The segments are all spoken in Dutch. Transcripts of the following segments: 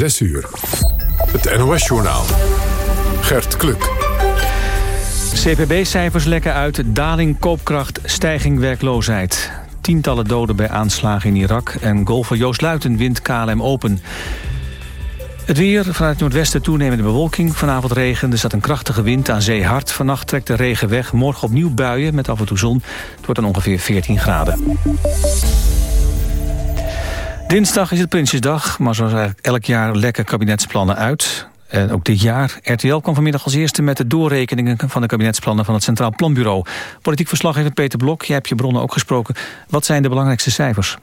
6 uur. Het NOS-journaal. Gert Kluk. CPB-cijfers lekken uit, daling koopkracht, stijging werkloosheid. Tientallen doden bij aanslagen in Irak en golfer Joost Luiten wint KLM Open. Het weer, vanuit het noordwesten toenemende bewolking. Vanavond regen, er staat een krachtige wind aan zee hard. Vannacht trekt de regen weg, morgen opnieuw buien met af en toe zon. Het wordt dan ongeveer 14 graden. Dinsdag is het Prinsjesdag, maar eigenlijk elk jaar lekken kabinetsplannen uit. En ook dit jaar. RTL kwam vanmiddag als eerste met de doorrekeningen van de kabinetsplannen van het Centraal Planbureau. Politiek verslaggever Peter Blok, jij hebt je bronnen ook gesproken. Wat zijn de belangrijkste cijfers?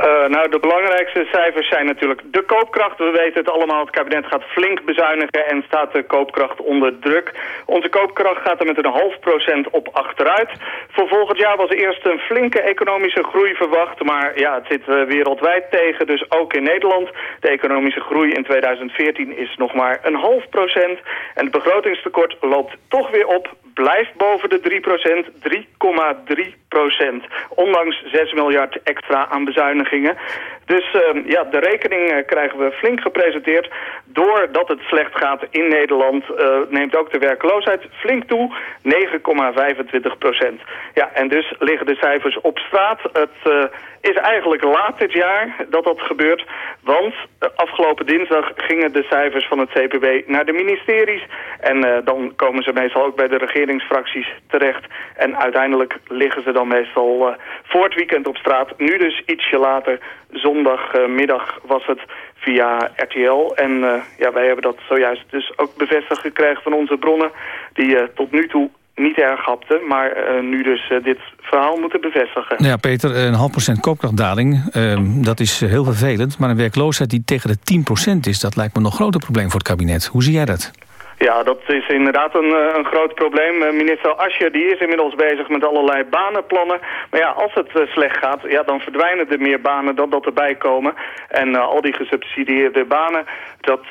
Uh, nou, de belangrijkste cijfers zijn natuurlijk de koopkracht. We weten het allemaal, het kabinet gaat flink bezuinigen en staat de koopkracht onder druk. Onze koopkracht gaat er met een half procent op achteruit. Voor volgend jaar was eerst een flinke economische groei verwacht, maar ja, het zit uh, wereldwijd tegen, dus ook in Nederland. De economische groei in 2014 is nog maar een half procent en het begrotingstekort loopt toch weer op, blijft boven de 3%, 3,3%. Ondanks 6 miljard extra aan bezuinigingen. Dus uh, ja, de rekening uh, krijgen we flink gepresenteerd. Doordat het slecht gaat in Nederland uh, neemt ook de werkloosheid flink toe. 9,25 procent. Ja, en dus liggen de cijfers op straat. Het uh, is eigenlijk laat dit jaar dat dat gebeurt. Want afgelopen dinsdag gingen de cijfers van het CPB naar de ministeries. En dan komen ze meestal ook bij de regeringsfracties terecht. En uiteindelijk liggen ze dan meestal voor het weekend op straat. Nu dus ietsje later zondagmiddag was het via RTL. En uh, ja, wij hebben dat zojuist dus ook bevestigd gekregen van onze bronnen... die uh, tot nu toe niet erg hapten, maar uh, nu dus dit verhaal moeten bevestigen. Ja, Peter, een half procent koopkrachtdaling, ehm, dat is heel vervelend. Maar een werkloosheid die tegen de 10 procent is, dat lijkt me nog groter probleem voor het kabinet. Hoe zie jij dat? Ja, dat is inderdaad een, een groot probleem. Minister Asje die is inmiddels bezig met allerlei banenplannen. Maar ja, als het uh, slecht gaat, ja, dan verdwijnen er meer banen dan dat erbij komen. En al die gesubsidieerde banen, dat,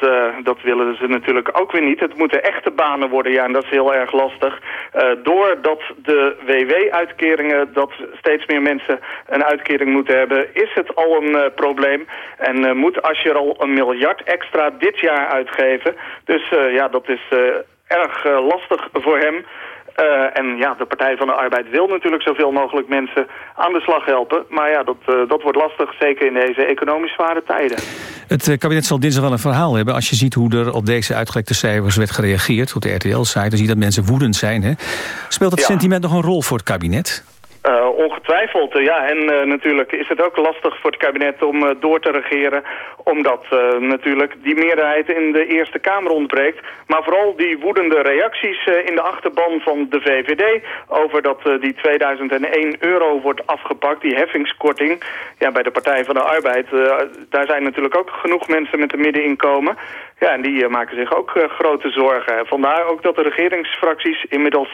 dat willen ze natuurlijk ook weer niet. Het moeten echte banen worden, ja, en dat is heel erg lastig. doordat de WW-uitkeringen, dat steeds meer mensen een uitkering moeten hebben, is het al een probleem. En moet Asje al een miljard extra dit jaar uitgeven. Dus ja, dat is uh, erg uh, lastig voor hem. Uh, en ja, de Partij van de Arbeid wil natuurlijk zoveel mogelijk mensen aan de slag helpen. Maar ja, dat, uh, dat wordt lastig, zeker in deze economisch zware tijden. Het kabinet zal dinsdag wel een verhaal hebben. Als je ziet hoe er op deze uitgelekte cijfers werd gereageerd... op de RTL-site, dan zie je dat mensen woedend zijn. Hè? Speelt het ja. sentiment nog een rol voor het kabinet? Uh, ongetwijfeld, uh, ja. En uh, natuurlijk is het ook lastig voor het kabinet om door te regeren. Omdat natuurlijk die meerderheid in de Eerste Kamer ontbreekt. Maar vooral die woedende reacties in de achterban van de VVD... over dat die 2001 euro wordt afgepakt, die heffingskorting... Ja, bij de Partij van de Arbeid. daar zijn natuurlijk ook genoeg mensen met een middeninkomen. Ja, en die maken zich ook grote zorgen. Vandaar ook dat de regeringsfracties inmiddels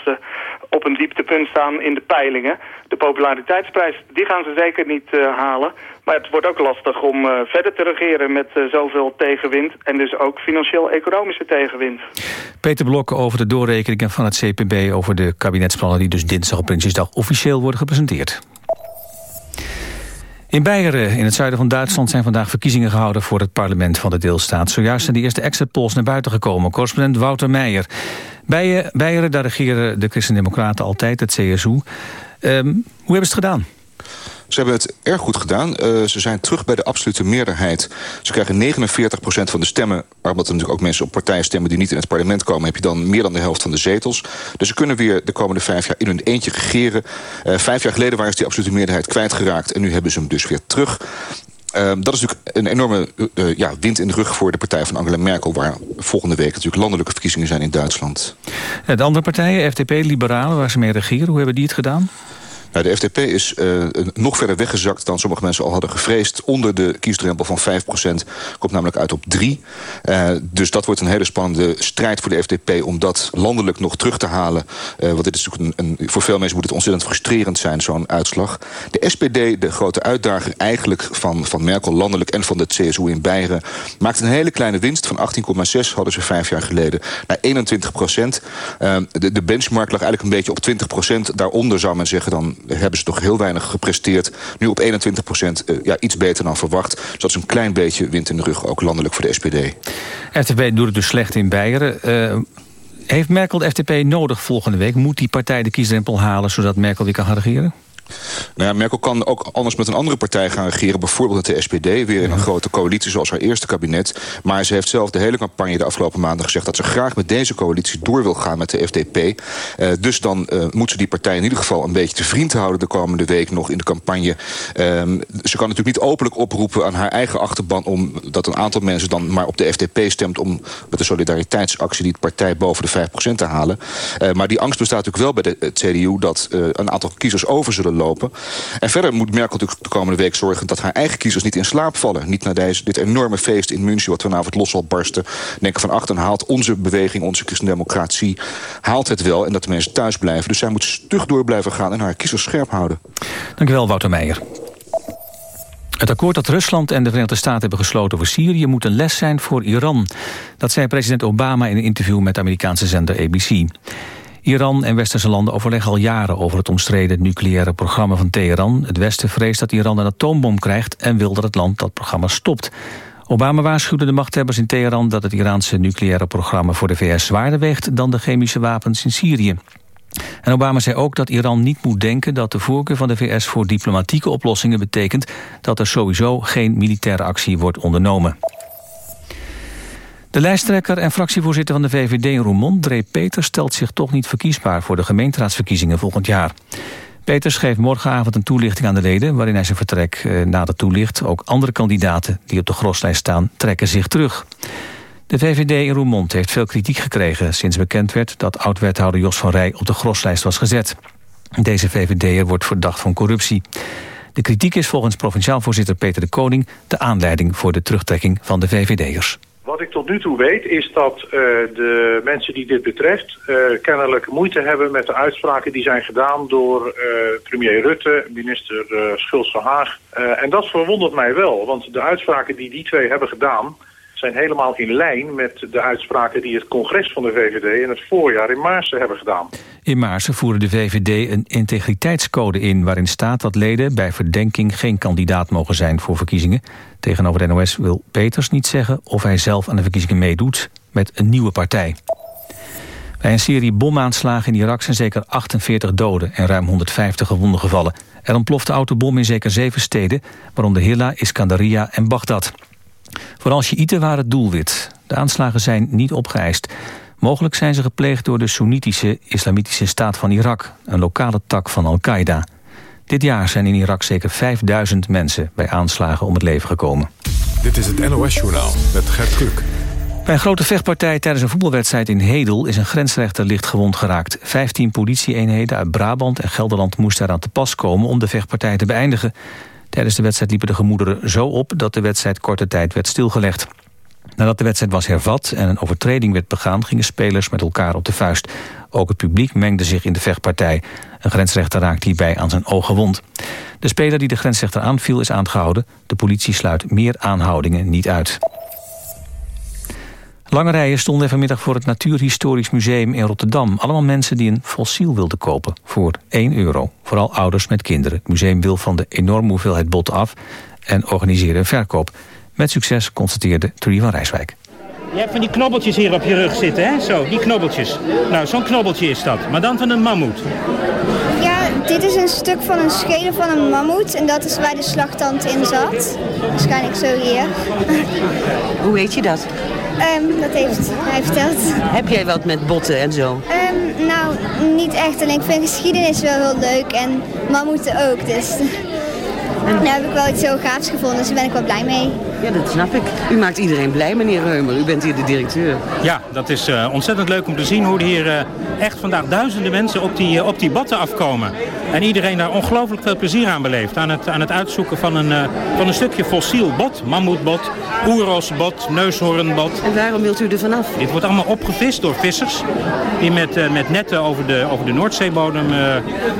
op een dieptepunt staan in de peilingen de populariteitsprijs, die gaan ze zeker niet uh, halen. Maar het wordt ook lastig om uh, verder te regeren met uh, zoveel tegenwind... en dus ook financieel-economische tegenwind. Peter Blok over de doorrekeningen van het CPB... over de kabinetsplannen die dus dinsdag op Prinsjesdag officieel worden gepresenteerd. In Beieren, in het zuiden van Duitsland, zijn vandaag verkiezingen gehouden voor het parlement van de deelstaat. Zojuist zijn de eerste exit polls naar buiten gekomen. Correspondent Wouter Meijer. Bij Beieren, daar regeren de Christen-Democraten altijd, het CSU. Um, hoe hebben ze het gedaan? Ze hebben het erg goed gedaan. Uh, ze zijn terug bij de absolute meerderheid. Ze krijgen 49% van de stemmen. Omdat er natuurlijk ook mensen op partijen stemmen... die niet in het parlement komen... heb je dan meer dan de helft van de zetels. Dus ze kunnen weer de komende vijf jaar in hun eentje regeren. Uh, vijf jaar geleden waren ze die absolute meerderheid kwijtgeraakt... en nu hebben ze hem dus weer terug. Uh, dat is natuurlijk een enorme uh, ja, wind in de rug voor de partij van Angela Merkel... waar volgende week natuurlijk landelijke verkiezingen zijn in Duitsland. De andere partijen, FDP, Liberalen, waar ze mee regeren... hoe hebben die het gedaan? Nou, de FDP is uh, nog verder weggezakt dan sommige mensen al hadden gevreesd. Onder de kiesdrempel van 5% Komt namelijk uit op 3. Uh, dus dat wordt een hele spannende strijd voor de FDP... om dat landelijk nog terug te halen. Uh, want dit is natuurlijk een, voor veel mensen moet het ontzettend frustrerend zijn, zo'n uitslag. De SPD, de grote uitdager eigenlijk van, van Merkel landelijk... en van de CSU in Beieren, maakt een hele kleine winst... van 18,6 hadden ze vijf jaar geleden naar 21 procent. de, de benchmark lag eigenlijk een beetje op 20 procent. Daaronder zou men zeggen dan hebben ze toch heel weinig gepresteerd. Nu op 21 procent, ja, iets beter dan verwacht. Dus dat is een klein beetje wind in de rug, ook landelijk voor de SPD. FDP doet het dus slecht in Beieren. heeft Merkel de FDP nodig volgende week? Moet die partij de kiesdrempel halen... zodat Merkel weer kan regeren? Nou ja, Merkel kan ook anders met een andere partij gaan regeren. Bijvoorbeeld met de SPD, weer in een grote coalitie zoals haar eerste kabinet. Maar ze heeft zelf de hele campagne de afgelopen maanden gezegd... dat ze graag met deze coalitie door wil gaan met de FDP. Uh, eh, dus dan uh, moet ze die partij in ieder geval een beetje te vriend houden... de komende week nog in de campagne. Um, ze kan natuurlijk niet openlijk oproepen aan haar eigen achterban... om dat een aantal mensen dan maar op de FDP stemt... om met de solidariteitsactie die de partij boven de 5% te halen. Uh, maar die angst bestaat natuurlijk wel bij de CDU... dat een aantal kiezers over zullen lopen. En verder moet Merkel natuurlijk de komende week zorgen... dat haar eigen kiezers niet in slaap vallen. Niet naar deze, dit enorme feest in München... wat vanavond los zal barsten. Denken van achter haalt onze beweging, onze christendemocratie... haalt het wel en dat de mensen thuis blijven. Dus zij moet stug door blijven gaan en haar kiezers scherp houden. Dankjewel, Wouter Meijer. Het akkoord dat Rusland en de Verenigde Staten hebben gesloten voor Syrië moet een les zijn voor Iran. Dat zei president Obama in een interview met de Amerikaanse zender ABC. Iran en westerse landen overleggen al jaren over het omstreden nucleaire programma van Teheran. Het Westen vreest dat Iran een atoombom krijgt en wil dat het land dat programma stopt. Obama waarschuwde de machthebbers in Teheran dat het Iraanse nucleaire programma voor de VS zwaarder weegt dan de chemische wapens in Syrië. En Obama zei ook dat Iran niet moet denken dat de voorkeur van de VS voor diplomatieke oplossingen betekent dat er sowieso geen militaire actie wordt ondernomen. De lijsttrekker en fractievoorzitter van de VVD Roermond, Dree Peters, stelt zich toch niet verkiesbaar voor de gemeenteraadsverkiezingen volgend jaar. Peters geeft morgenavond een toelichting aan de leden... waarin hij zijn vertrek eh, nader toelicht. Ook andere kandidaten die op de groslijst staan trekken zich terug. De VVD in Roermond heeft veel kritiek gekregen... sinds bekend werd dat oud-wethouder Jos van Rij op de groslijst was gezet. Deze VVD'er wordt verdacht van corruptie. De kritiek is volgens provinciaal voorzitter Peter de Koning... de aanleiding voor de terugtrekking van de VVD'ers. Wat ik tot nu toe weet is dat uh, de mensen die dit betreft uh, kennelijk moeite hebben met de uitspraken die zijn gedaan door uh, premier Rutte, minister Schultz van Haag. en dat verwondert mij wel, want de uitspraken die die twee hebben gedaan zijn helemaal in lijn met de uitspraken die het congres van de VVD in het voorjaar in Maarsen hebben gedaan. In Maarsen voerde de VVD een integriteitscode in waarin staat dat leden bij verdenking geen kandidaat mogen zijn voor verkiezingen. Tegenover de NOS wil Peters niet zeggen of hij zelf aan de verkiezingen meedoet met een nieuwe partij. Bij een serie bomaanslagen in Irak zijn zeker 48 doden en ruim 150 gewonden gevallen. Er ontplofte autobom in zeker zeven steden, waaronder Hilla, Iskandaria en Bagdad. Vooral Sjiïten waren het doelwit. De aanslagen zijn niet opgeëist. Mogelijk zijn ze gepleegd door de Soenitische Islamitische Staat van Irak... een lokale tak van Al-Qaeda. Dit jaar zijn in Irak zeker 5000 mensen bij aanslagen om het leven gekomen. Dit is het NOS-journaal met Gert Kluk. Bij een grote vechtpartij tijdens een voetbalwedstrijd in Hedel... is een grensrechter licht gewond geraakt. Vijftien politieeenheden uit Brabant en Gelderland moesten eraan te pas komen... om de vechtpartij te beëindigen. Tijdens de wedstrijd liepen de gemoederen zo op dat de wedstrijd korte tijd werd stilgelegd. Nadat de wedstrijd was hervat en een overtreding werd begaan... gingen spelers met elkaar op de vuist. Ook het publiek mengde zich in de vechtpartij. Een grensrechter raakte hierbij aan zijn ogen wond. De speler die de grensrechter aanviel is aangehouden. De politie sluit meer aanhoudingen niet uit. Lange rijen stonden vanmiddag voor het Natuurhistorisch Museum in Rotterdam. Allemaal mensen die een fossiel wilden kopen voor 1 euro. Vooral ouders met kinderen. Het museum wil van de enorme hoeveelheid botten af en organiseerde een verkoop. Met succes constateerde Trudy van Rijswijk. Je hebt van die knobbeltjes hier op je rug zitten, hè? Zo, die knobbeltjes. Nou, zo'n knobbeltje is dat. Maar dan van een mammoet. Ja, dit is een stuk van een schedel van een mammoet. En dat is waar de slagtand in zat. Waarschijnlijk zo hier. Hoe weet je dat? Um, dat heeft hij verteld. Heb jij wat met botten en zo? Um, nou, niet echt. Alleen ik vind geschiedenis wel heel leuk en mammoeten ook. Dus daar heb ik wel iets zo gaafs gevonden, dus daar ben ik wel blij mee. Ja, dat snap ik. U maakt iedereen blij, meneer Reumer. U bent hier de directeur. Ja, dat is uh, ontzettend leuk om te zien hoe hier uh, echt vandaag duizenden mensen op die, uh, op die botten afkomen. En iedereen daar ongelooflijk veel plezier aan beleeft. Aan het, aan het uitzoeken van een, van een stukje fossiel bot. Mammoetbot, oerosbot, neushoornbot. En waarom wilt u er vanaf? Dit wordt allemaal opgevist door vissers. Die met, met netten over de, over de Noordzeebodem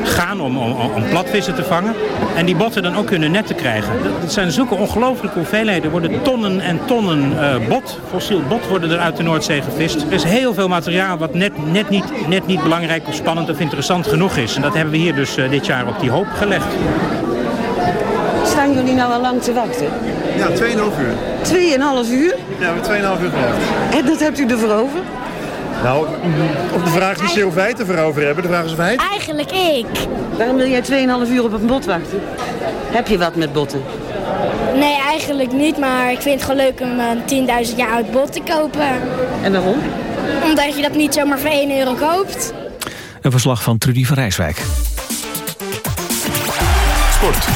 gaan om, om, om platvissen te vangen. En die botten dan ook kunnen netten krijgen. Dat zijn zulke ongelooflijke hoeveelheden Er worden tonnen en tonnen bot, fossiel bot, worden er uit de Noordzee gevist. Er is heel veel materiaal wat net, net, niet, net niet belangrijk of spannend of interessant genoeg is. En dat hebben we hier dus dit jaar op die hoop gelegd. Staan jullie nou al lang te wachten? Ja, 2,5 uur. 2,5 uur? Ja, we 2,5 uur gewacht. En dat hebt u ervoor over? Nou, op de vraag is niet of wij het ervoor over hebben. De vraag is of wij Eigenlijk ik. Waarom wil jij 2,5 uur op een bot wachten? Heb je wat met botten? Nee, eigenlijk niet. Maar ik vind het gewoon leuk om een 10.000 jaar oud bot te kopen. En waarom? Omdat je dat niet zomaar voor 1 euro koopt. Een verslag van Trudy van Rijswijk. Sport.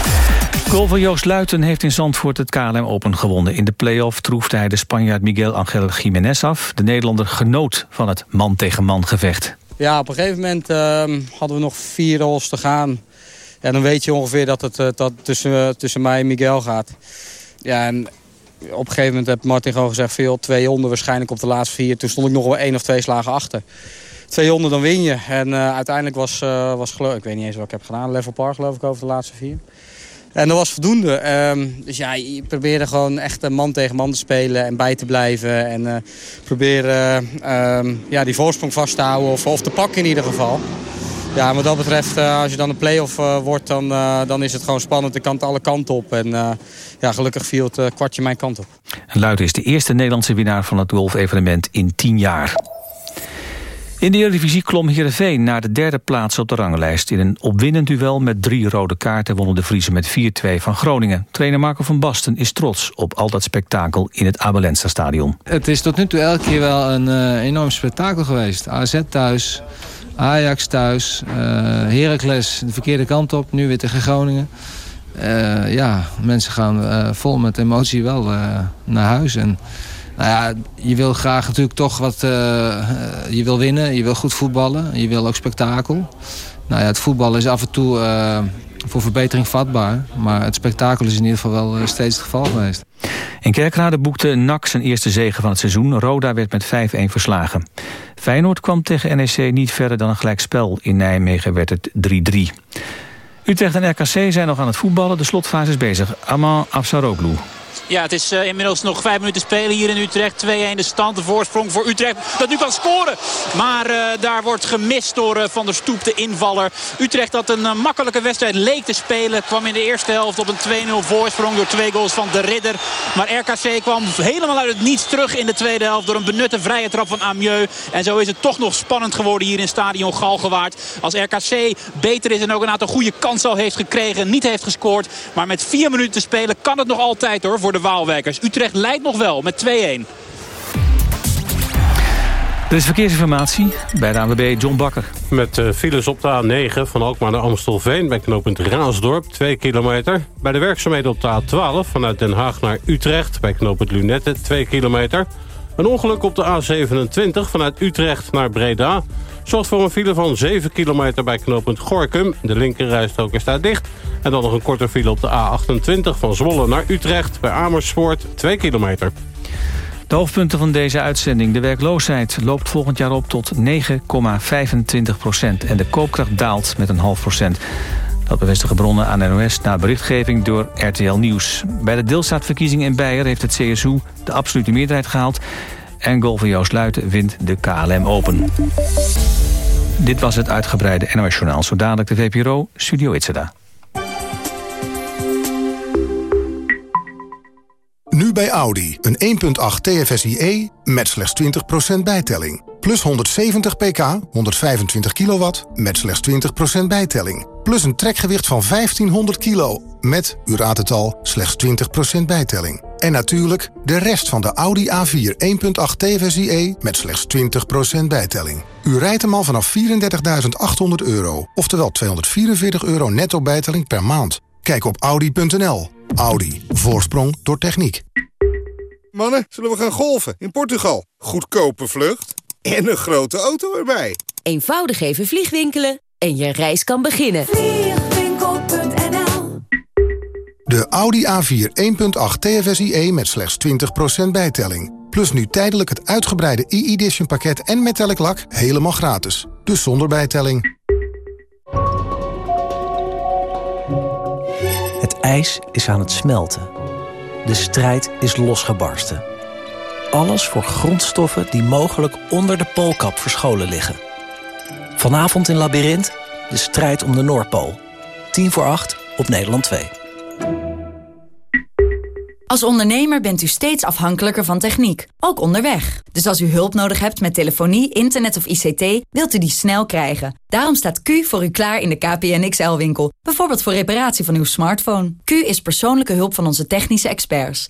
Golfer Joost Luiten heeft in Zandvoort het KLM Open gewonnen. In de play-off troefde hij de Spanjaard Miguel Angel Jiménez af. De Nederlander genoot van het man-tegen-man gevecht. Ja, op een gegeven moment uh, hadden we nog vier holes te gaan. En dan weet je ongeveer dat het uh, dat tussen, tussen mij en Miguel gaat. Ja, en op een gegeven moment heeft Martin gewoon gezegd... veel twee honden waarschijnlijk op de laatste vier. Toen stond ik nog wel één of twee slagen achter. Twee honden, dan win je. En uh, uiteindelijk was, uh, was ik weet niet eens wat ik heb gedaan. Level par geloof ik over de laatste vier. En dat was voldoende. Um, dus ja, je probeerde gewoon echt man tegen man te spelen en bij te blijven. En uh, ja, die voorsprong vast te houden of, of te pakken in ieder geval. Ja, wat dat betreft, uh, als je dan een play-off uh, wordt, dan, uh, dan is het gewoon spannend. De kant alle kanten op. En ja, gelukkig viel het kwartje mijn kant op. Luid is de eerste Nederlandse winnaar van het golf-evenement in tien jaar. In de Eredivisie klom Heerenveen naar de derde plaats op de ranglijst. In een opwindend duel met drie rode kaarten wonnen de Vriezen met 4-2 van Groningen. Trainer Marco van Basten is trots op al dat spektakel in het Abelensa stadion. Het is tot nu toe elke keer wel een uh, enorm spektakel geweest. AZ thuis, Ajax thuis, uh, Heracles de verkeerde kant op, nu weer tegen Groningen. Uh, ja, mensen gaan vol met emotie wel naar huis en... Nou ja, je wil graag natuurlijk toch wat... Je wil winnen, je wil goed voetballen. Je wil ook spektakel. Nou ja, het voetballen is af en toe voor verbetering vatbaar. Maar het spektakel is in ieder geval wel uh, steeds het geval geweest. In Kerkrade boekte NAC zijn eerste zege van het seizoen. Roda werd met 5-1 verslagen. Feyenoord kwam tegen NEC niet verder dan een gelijkspel. In Nijmegen werd het 3-3. Utrecht en RKC zijn nog aan het voetballen. De slotfase is bezig. Aman Afsaroglu. Ja, het is uh, inmiddels nog vijf minuten spelen hier in Utrecht. 2-1 de stand, de voorsprong voor Utrecht dat nu kan scoren. Maar uh, daar wordt gemist door uh, Van der Stoep, de invaller. Utrecht dat een makkelijke wedstrijd leek te spelen. Kwam in de eerste helft op een 2-0 voorsprong door twee goals van de Ridder. Maar RKC kwam helemaal uit het niets terug in de tweede helft... door een benutte vrije trap van Amieux. En zo is het toch nog spannend geworden hier in stadion Galgenwaard. Als RKC beter is en ook een aantal goede kansen al heeft gekregen. Niet heeft gescoord. Maar met vier minuten te spelen kan het nog altijd hoor de Waalwijkers. Utrecht leidt nog wel met 2-1. Er is verkeersinformatie bij de ANWB John Bakker. Met uh, files op de A9 van Alkmaar naar Amstelveen... bij knooppunt Raasdorp, 2 kilometer. Bij de werkzaamheden op de A12 vanuit Den Haag naar Utrecht... bij knooppunt Lunette, 2 kilometer. Een ongeluk op de A27 vanuit Utrecht naar Breda... zorgt voor een file van 7 kilometer bij knooppunt Gorkum. De linkerrijstrook is daar dicht. En dan nog een korte file op de A28 van Zwolle naar Utrecht... bij Amersfoort, 2 kilometer. De hoofdpunten van deze uitzending. De werkloosheid loopt volgend jaar op tot 9,25 procent. En de koopkracht daalt met een half procent. Dat bevestigen bronnen aan NOS na berichtgeving door RTL Nieuws. Bij de deelstaatverkiezingen in Beieren heeft het CSU de absolute meerderheid gehaald. En golfer Joost Luiten wint de KLM Open. Dit was het uitgebreide NOS Journaal. Zo dadelijk de VPRO, Studio Itzeda. Nu bij Audi. Een 1.8 TFSIe met slechts 20% bijtelling. Plus 170 pk, 125 kilowatt, met slechts 20% bijtelling. Plus een trekgewicht van 1500 kilo, met, u raadt het al, slechts 20% bijtelling. En natuurlijk de rest van de Audi A4 1.8 TFSIe met slechts 20% bijtelling. U rijdt hem al vanaf 34.800 euro, oftewel 244 euro netto bijtelling per maand. Kijk op Audi.nl. Audi. Voorsprong door techniek. Mannen, zullen we gaan golven in Portugal? Goedkope vlucht en een grote auto erbij. Eenvoudig even vliegwinkelen en je reis kan beginnen. De Audi A4 1.8 TFSIe met slechts 20% bijtelling. Plus nu tijdelijk het uitgebreide e-edition pakket en metallic lak helemaal gratis. Dus zonder bijtelling. Het ijs is aan het smelten. De strijd is losgebarsten. Alles voor grondstoffen die mogelijk onder de poolkap verscholen liggen. Vanavond in Labyrinth, de strijd om de Noordpool. 10 voor 8 op Nederland 2. Als ondernemer bent u steeds afhankelijker van techniek, ook onderweg. Dus als u hulp nodig hebt met telefonie, internet of ICT, wilt u die snel krijgen. Daarom staat Q voor u klaar in de KPN XL-winkel. Bijvoorbeeld voor reparatie van uw smartphone. Q is persoonlijke hulp van onze technische experts.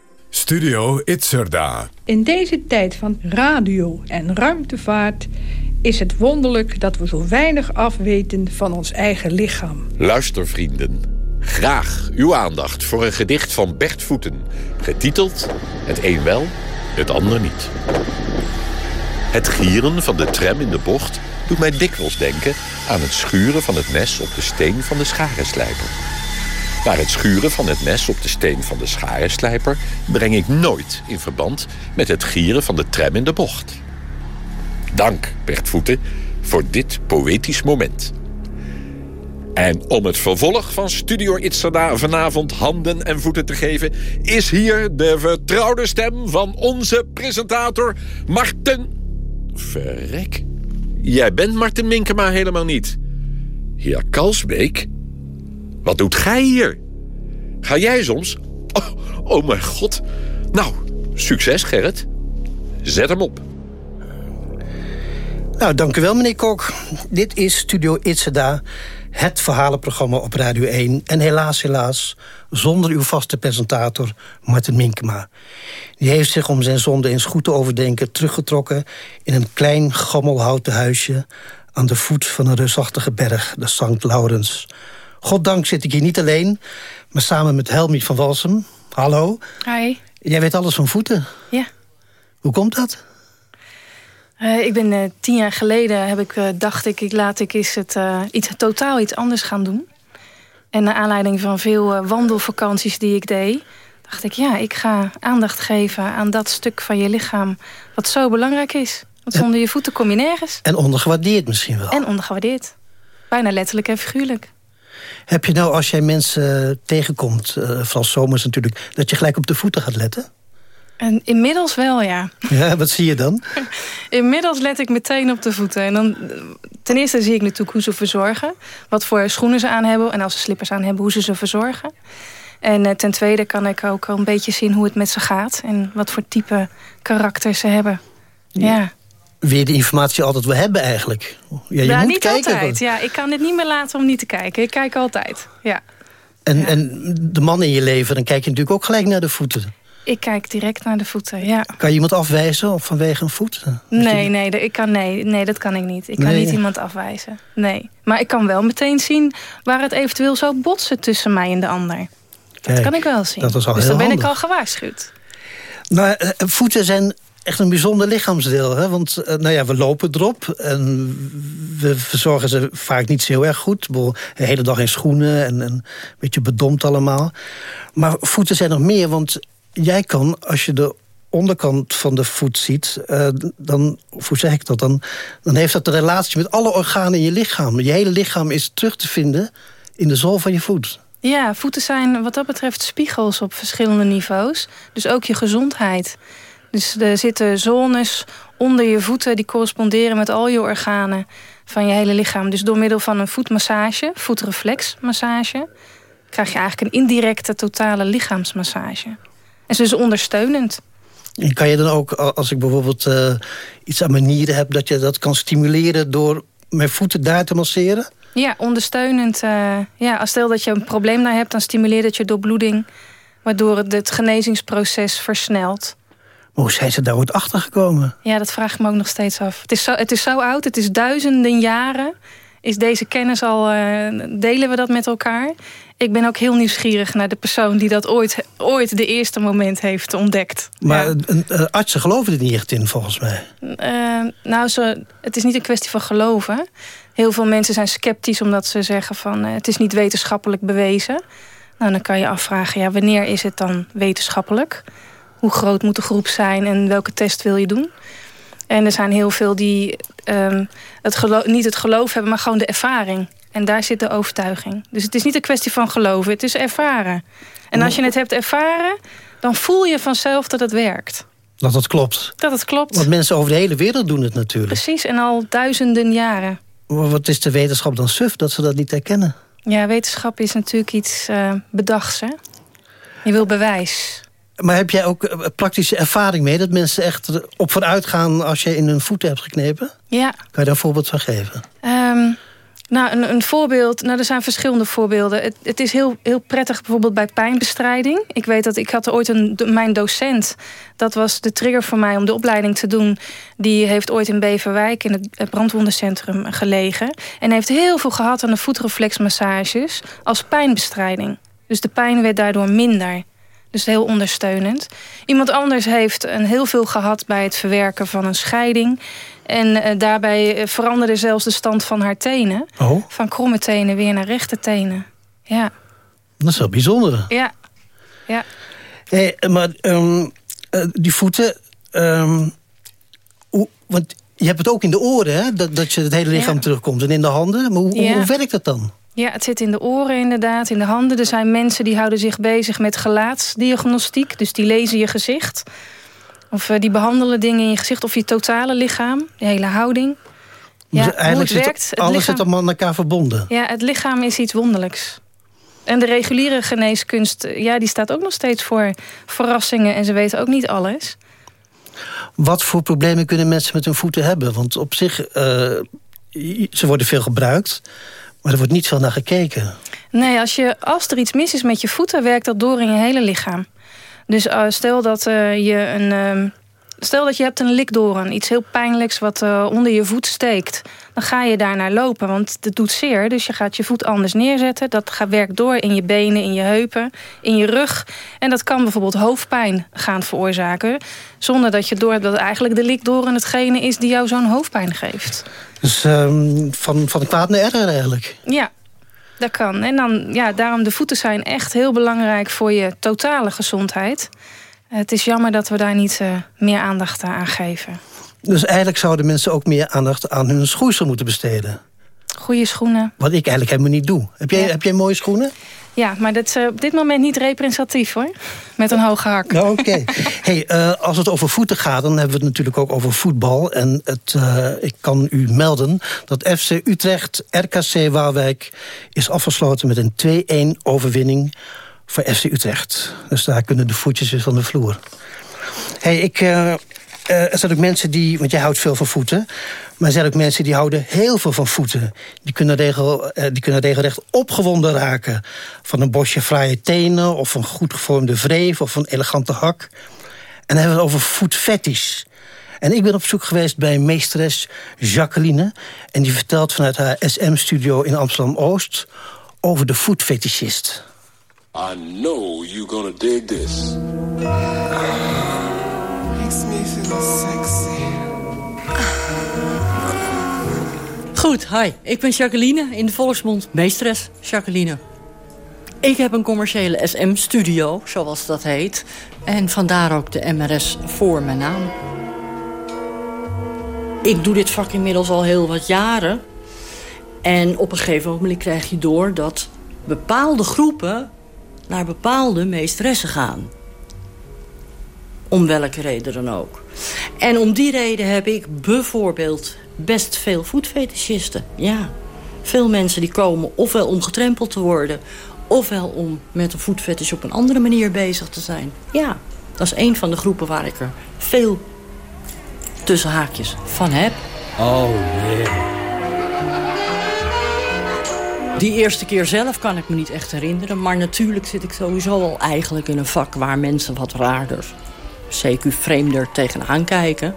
Studio Itzerda. In deze tijd van radio en ruimtevaart is het wonderlijk dat we zo weinig afweten van ons eigen lichaam. Luistervrienden, graag uw aandacht voor een gedicht van Bert Voeten. Getiteld Het een wel, het ander niet. Het gieren van de tram in de bocht doet mij dikwijls denken... aan het schuren van het mes op de steen van de scharenslijper. Maar het schuren van het mes op de steen van de scharenslijper... breng ik nooit in verband met het gieren van de tram in de bocht. Dank, Bert Voeten, voor dit poëtisch moment. En om het vervolg van Studio Itzerda vanavond handen en voeten te geven... is hier de vertrouwde stem van onze presentator Marten... Verrek. Jij bent Marten Minkema helemaal niet. Heer Kalsbeek... Wat doet gij hier? Ga jij soms? Oh, oh mijn god. Nou, succes Gerrit. Zet hem op. Nou, dank u wel, meneer Kok. Dit is Studio Itzeda, het verhalenprogramma op Radio 1. En helaas, helaas, zonder uw vaste presentator Martin Minkema. Die heeft zich om zijn zonde eens goed te overdenken... teruggetrokken in een klein gammelhouten huisje... aan de voet van een reusachtige berg, de St. Laurens... Goddank zit ik hier niet alleen, maar samen met Helmi van Walsum. Hallo. Hi. Jij weet alles van voeten. Ja. Hoe komt dat? Uh, ik ben uh, tien jaar geleden, heb ik, uh, dacht ik, ik laat ik eens het, iets, totaal iets anders gaan doen. En naar aanleiding van veel wandelvakanties die ik deed... dacht ik, ja, ik ga aandacht geven aan dat stuk van je lichaam... wat zo belangrijk is. Want zonder je voeten kom je nergens. En ondergewaardeerd misschien wel. En ondergewaardeerd. Bijna letterlijk en figuurlijk. Heb je nou, als jij mensen tegenkomt, uh, vooral zomers natuurlijk... dat je gelijk op de voeten gaat letten? En inmiddels wel, ja. Ja, wat zie je dan? inmiddels let ik meteen op de voeten. En dan, ten eerste zie ik natuurlijk hoe ze verzorgen. Wat voor schoenen ze aan hebben. En als ze slippers aan hebben, hoe ze ze verzorgen. En uh, ten tweede kan ik ook al een beetje zien hoe het met ze gaat. En wat voor type karakter ze hebben. ja. ja weer de informatie altijd wil hebben eigenlijk. Ja, je moet niet kijken. altijd. Ja, ik kan het niet meer laten om niet te kijken. Ik kijk altijd, ja. En, ja. en de man in je leven, dan kijk je natuurlijk ook gelijk naar de voeten. Ik kijk direct naar de voeten, ja. Kan je iemand afwijzen of vanwege een voet? Nee, nee, ik kan, nee, nee, dat kan ik niet. Ik kan Nee. niet iemand afwijzen. Nee. Maar ik kan wel meteen zien waar het eventueel zou botsen tussen mij en de ander. Dat kan ik wel zien. dat is al dus dan ben ik al gewaarschuwd. Nou, eh, voeten zijn echt een bijzonder lichaamsdeel. Hè? Want eh, nou ja, we lopen erop en we verzorgen ze vaak niet zo heel erg goed. De hele dag in schoenen en, en een beetje bedompt allemaal. Maar voeten zijn nog meer, want jij kan, als je de onderkant van de voet ziet... eh, dan, hoe zeg ik dat, dan, dan heeft dat een relatie met alle organen in je lichaam. Je hele lichaam is terug te vinden in de zool van je voet. Ja, voeten zijn wat dat betreft spiegels op verschillende niveaus. Dus ook je gezondheid. Dus er zitten zones onder je voeten... die corresponderen met al je organen van je hele lichaam. Dus door middel van een voetmassage, voetreflexmassage... krijg je eigenlijk een indirecte totale lichaamsmassage. En ze is ondersteunend. En kan je dan ook, als ik bijvoorbeeld eh, iets aan mijn nieren heb... dat je dat kan stimuleren door mijn voeten daar te masseren? Ja, ondersteunend. eh, ja, als stel dat je een probleem daar hebt... dan stimuleert het je doorbloeding... waardoor het, het genezingsproces versnelt. Maar hoe zijn ze daar ooit achter gekomen? Ja, dat vraag ik me ook nog steeds af. Het is zo, het is zo oud, het is duizenden jaren. Is deze kennis al, eh, delen we dat met elkaar? ik ben ook heel nieuwsgierig naar de persoon... die dat ooit, ooit de eerste moment heeft ontdekt. Maar ja. artsen geloven er niet echt in, volgens mij. Uh, nou, zo, het is niet een kwestie van geloven. Heel veel mensen zijn sceptisch omdat ze zeggen van... Uh, het is niet wetenschappelijk bewezen. Nou, dan kan je afvragen, ja, wanneer is het dan wetenschappelijk? Hoe groot moet de groep zijn en welke test wil je doen? En er zijn heel veel die um, het niet het geloof hebben, maar gewoon de ervaring. En daar zit de overtuiging. Dus het is niet een kwestie van geloven, het is ervaren. En als je het hebt ervaren, dan voel je vanzelf dat het werkt. Dat het klopt. Dat het klopt. Want mensen over de hele wereld doen het natuurlijk. Precies, en al duizenden jaren. Wat is de wetenschap dan suf, dat ze dat niet herkennen? Ja, wetenschap is natuurlijk iets uh, bedachts, hè? Je wil bewijs. Maar heb jij ook eh, praktische ervaring mee... dat mensen echt op vooruit gaan als je in hun voeten hebt geknepen? Ja. Kan je daar een voorbeeld van geven? Um, nou, een, een, voorbeeld... Nou, er zijn verschillende voorbeelden. Het, het, is heel, heel prettig bijvoorbeeld bij pijnbestrijding. Ik weet dat ik had ooit een... Mijn docent, dat was de trigger voor mij om de opleiding te doen. Die heeft ooit in Beverwijk in het brandwondencentrum gelegen. En heeft heel veel gehad aan de voetreflexmassages als pijnbestrijding. Dus de pijn werd daardoor minder. Dus heel ondersteunend. Iemand anders heeft een heel veel gehad bij het verwerken van een scheiding. En uh, daarbij veranderde zelfs de stand van haar tenen. Oh. Van kromme tenen weer naar rechte tenen. Ja. Dat is wel bijzonder. Ja. ja. Hey, maar um, uh, die voeten... Um, hoe, want je hebt het ook in de oren, hè? Dat, dat je het hele lichaam ja. terugkomt. En in de handen. Maar hoe, ja. hoe werkt dat dan? Ja, het zit in de oren inderdaad, in de handen. Er zijn mensen die houden zich bezig met gelaatsdiagnostiek. Dus die lezen je gezicht. Of uh, die behandelen dingen in je gezicht of je totale lichaam. Je hele houding. Ja, dus eigenlijk hoe het werkt. Het alles lichaam, zit allemaal aan elkaar verbonden. Ja, het lichaam is iets wonderlijks. En de reguliere geneeskunst, ja, die staat ook nog steeds voor verrassingen. En ze weten ook niet alles. Wat voor problemen kunnen mensen met hun voeten hebben? Want op zich, uh, ze worden veel gebruikt. Maar er wordt niet veel naar gekeken. Nee, als, je, als er iets mis is met je voeten... werkt dat door in je hele lichaam. Dus uh, stel dat uh, je een... Uh, stel dat je hebt een likdoren, iets heel pijnlijks wat uh, onder je voet steekt. Dan ga je daarnaar lopen, want het doet zeer. Dus je gaat je voet anders neerzetten. Dat gaat, werkt door in je benen, in je heupen, in je rug. En dat kan bijvoorbeeld hoofdpijn gaan veroorzaken. Zonder dat je door hebt dat eigenlijk de likdoren hetgene is die jou zo'n hoofdpijn geeft. Dus um, van, van kwaad naar erger eigenlijk? Ja, dat kan. En dan, ja, daarom de voeten zijn echt heel belangrijk voor je totale gezondheid. Het is jammer dat we daar niet uh, meer aandacht aan geven. Dus eigenlijk zouden mensen ook meer aandacht aan hun schoeisel moeten besteden? Goede schoenen. Wat ik eigenlijk helemaal niet doe. Heb jij, ja. heb jij mooie schoenen? Ja, maar dat is uh, op dit moment niet representatief hoor. Met een hoge hak. Nou, Oké. Okay. hey, uh, als het over voeten gaat, dan hebben we het natuurlijk ook over voetbal. En het, uh, ik kan u melden dat FC Utrecht RKC Waalwijk is afgesloten met een 2-1 overwinning voor FC Utrecht. Dus daar kunnen de voetjes weer van de vloer. Hey, ik, er zijn ook mensen die, want jij houdt veel van voeten... maar er zijn ook mensen die houden heel veel van voeten. Die kunnen, regel, uh, die kunnen regelrecht opgewonden raken... van een bosje fraaie tenen of een goed gevormde wreef... of een elegante hak. En dan hebben we het over voetfetish. En ik ben op zoek geweest bij meesteres Jacqueline... en die vertelt vanuit haar SM-studio in Amsterdam-Oost... over de voetfetischist. I know you're gonna dig this. Goed, hi. Ik ben Jacqueline, in de volksmond meesteres Jacqueline. Ik heb een commerciële SM-studio, zoals dat heet. En vandaar ook de MRS voor mijn naam. Ik doe dit vak inmiddels al heel wat jaren. En op een gegeven moment krijg je door dat bepaalde groepen naar bepaalde meesteressen gaan. Om welke reden dan ook. En om die reden heb ik bijvoorbeeld best veel voetfetischisten. Ja, veel mensen die komen ofwel om getrempeld te worden... ofwel om met een voetfetish op een andere manier bezig te zijn. Ja, dat is een van de groepen waar ik er veel tussen haakjes van heb. Oh, yeah. Die eerste keer zelf kan ik me niet echt herinneren. Maar natuurlijk zit ik sowieso al eigenlijk in een vak waar mensen wat raarder CQ vreemder tegenaan kijken.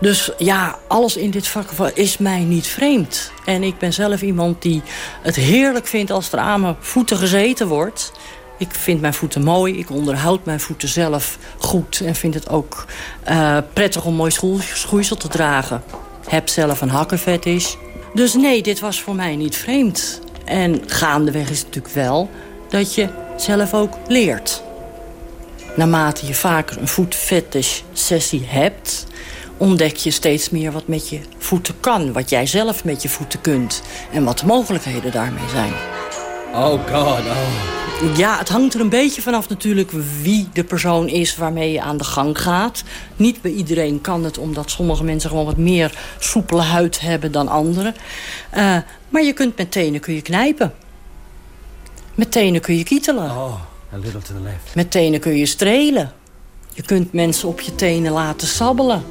Dus ja, alles in dit vak is mij niet vreemd. En ik ben zelf iemand die het heerlijk vindt als er aan mijn voeten gezeten wordt. Ik vind mijn voeten mooi. Ik onderhoud mijn voeten zelf goed. En vind het ook uh, prettig om mooi schoeisel te dragen. Heb zelf een hakkenfetish. Dus nee, dit was voor mij niet vreemd. En gaandeweg is het natuurlijk wel dat je zelf ook leert. Naarmate je vaker een voetfetish sessie hebt... ontdek je steeds meer wat met je voeten kan. Wat jij zelf met je voeten kunt. En wat de mogelijkheden daarmee zijn. Oh god, oh. Ja, het hangt er een beetje vanaf natuurlijk wie de persoon is waarmee je aan de gang gaat. Niet bij iedereen kan het, omdat sommige mensen gewoon wat meer soepele huid hebben dan anderen. Uh, maar je kunt met tenen kun je knijpen. Met tenen kun je kietelen. Oh, a little to the left. Met tenen kun je strelen. Je kunt mensen op je tenen laten sabbelen.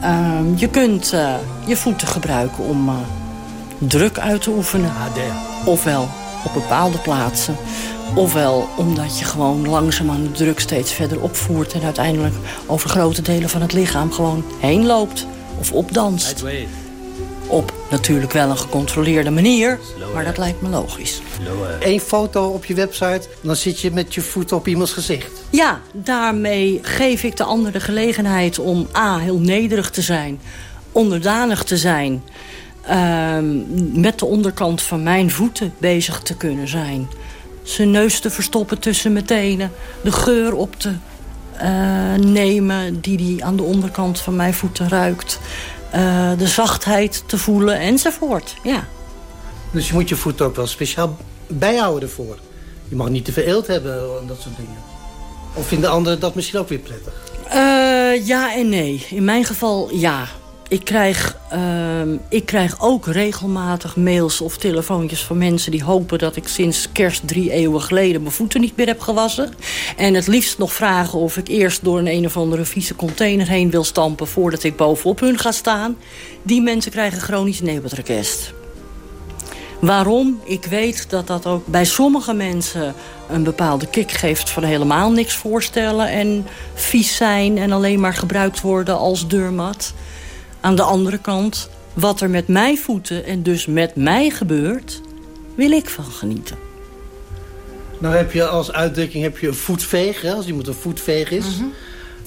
Uh, je kunt uh, je voeten gebruiken om uh, druk uit te oefenen. Ah, Ofwel op bepaalde plaatsen. Ofwel omdat je gewoon langzaam aan de druk steeds verder opvoert... en uiteindelijk over grote delen van het lichaam gewoon heen loopt. Of opdanst. Op natuurlijk wel een gecontroleerde manier, maar dat lijkt me logisch. Eén foto op je website, dan zit je met je voeten op iemands gezicht. Ja, daarmee geef ik de ander de gelegenheid om A, heel nederig te zijn... onderdanig te zijn... Uh, met de onderkant van mijn voeten bezig te kunnen zijn. Zijn neus te verstoppen tussen mijn tenen. De geur op te uh, nemen die hij aan de onderkant van mijn voeten ruikt. Uh, de zachtheid te voelen enzovoort, ja. Dus je moet je voet ook wel speciaal bijhouden ervoor. Je mag niet te veel eelt hebben en dat soort dingen. Of vinden anderen dat misschien ook weer prettig? Uh, ja en nee. In mijn geval ja. Ik krijg, uh, ik krijg ook regelmatig mails of telefoontjes van mensen... die hopen dat ik sinds kerst drie eeuwen geleden... mijn voeten niet meer heb gewassen. En het liefst nog vragen of ik eerst door een een of andere vieze container heen wil stampen... voordat ik bovenop hun ga staan. Die mensen krijgen chronisch nebelrequest. Waarom? Ik weet dat dat ook bij sommige mensen een bepaalde kick geeft... van helemaal niks voorstellen en vies zijn... en alleen maar gebruikt worden als deurmat... Aan de andere kant, wat er met mijn voeten en dus met mij gebeurt... wil ik van genieten. Nou heb je als uitdrukking heb je een voetveeg, hè, als iemand een voetveeg is. Mm -hmm.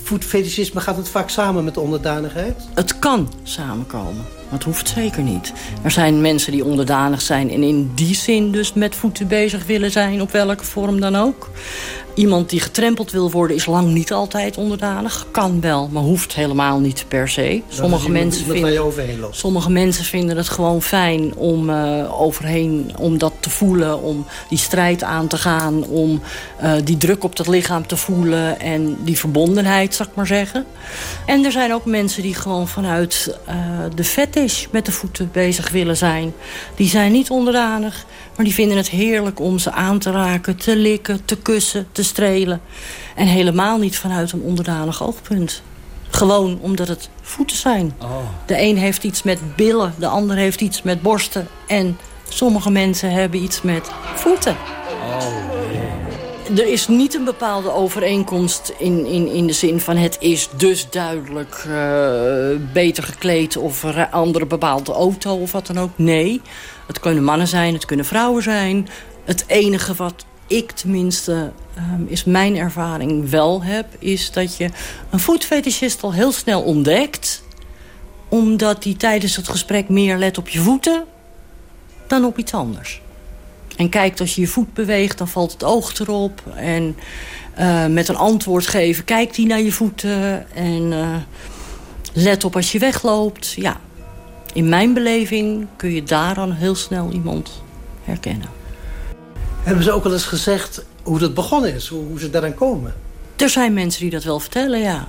Voetfetischisme gaat het vaak samen met onderdanigheid? Het kan samenkomen, maar het hoeft zeker niet. Er zijn mensen die onderdanig zijn en in die zin dus met voeten bezig willen zijn... op welke vorm dan ook. Iemand die getrempeld wil worden is lang niet altijd onderdanig. Kan wel, maar hoeft helemaal niet per se. Sommige, mensen, vinden, sommige mensen vinden het gewoon fijn om uh, overheen, om dat te voelen. Om die strijd aan te gaan. Om uh, die druk op dat lichaam te voelen. En die verbondenheid, zal ik maar zeggen. En er zijn ook mensen die gewoon vanuit uh, de met de voeten bezig willen zijn. Die zijn niet onderdanig. Maar die vinden het heerlijk om ze aan te raken, te likken, te kussen, te strelen. En helemaal niet vanuit een onderdanig oogpunt. Gewoon omdat het voeten zijn. Oh. De een heeft iets met billen, de ander heeft iets met borsten. En sommige mensen hebben iets met voeten. Oh, Er is niet een bepaalde overeenkomst in, in, in de zin van... het is dus duidelijk uh, beter gekleed of een andere bepaalde auto of wat dan ook. Nee, het kunnen mannen zijn, het kunnen vrouwen zijn. Het enige wat ik tenminste, um, is mijn ervaring wel heb... is dat je een voetfetischist al heel snel ontdekt... omdat hij tijdens het gesprek meer let op je voeten... dan op iets anders. En kijkt, als je je voet beweegt, dan valt het oog erop. En uh, met een antwoord geven, kijkt hij naar je voeten. En uh, let op als je wegloopt. Ja, in mijn beleving kun je daaraan heel snel iemand herkennen. Hebben ze ook al eens gezegd hoe dat begonnen is? Hoe, hoe ze daaraan komen? Er zijn mensen die dat wel vertellen, ja.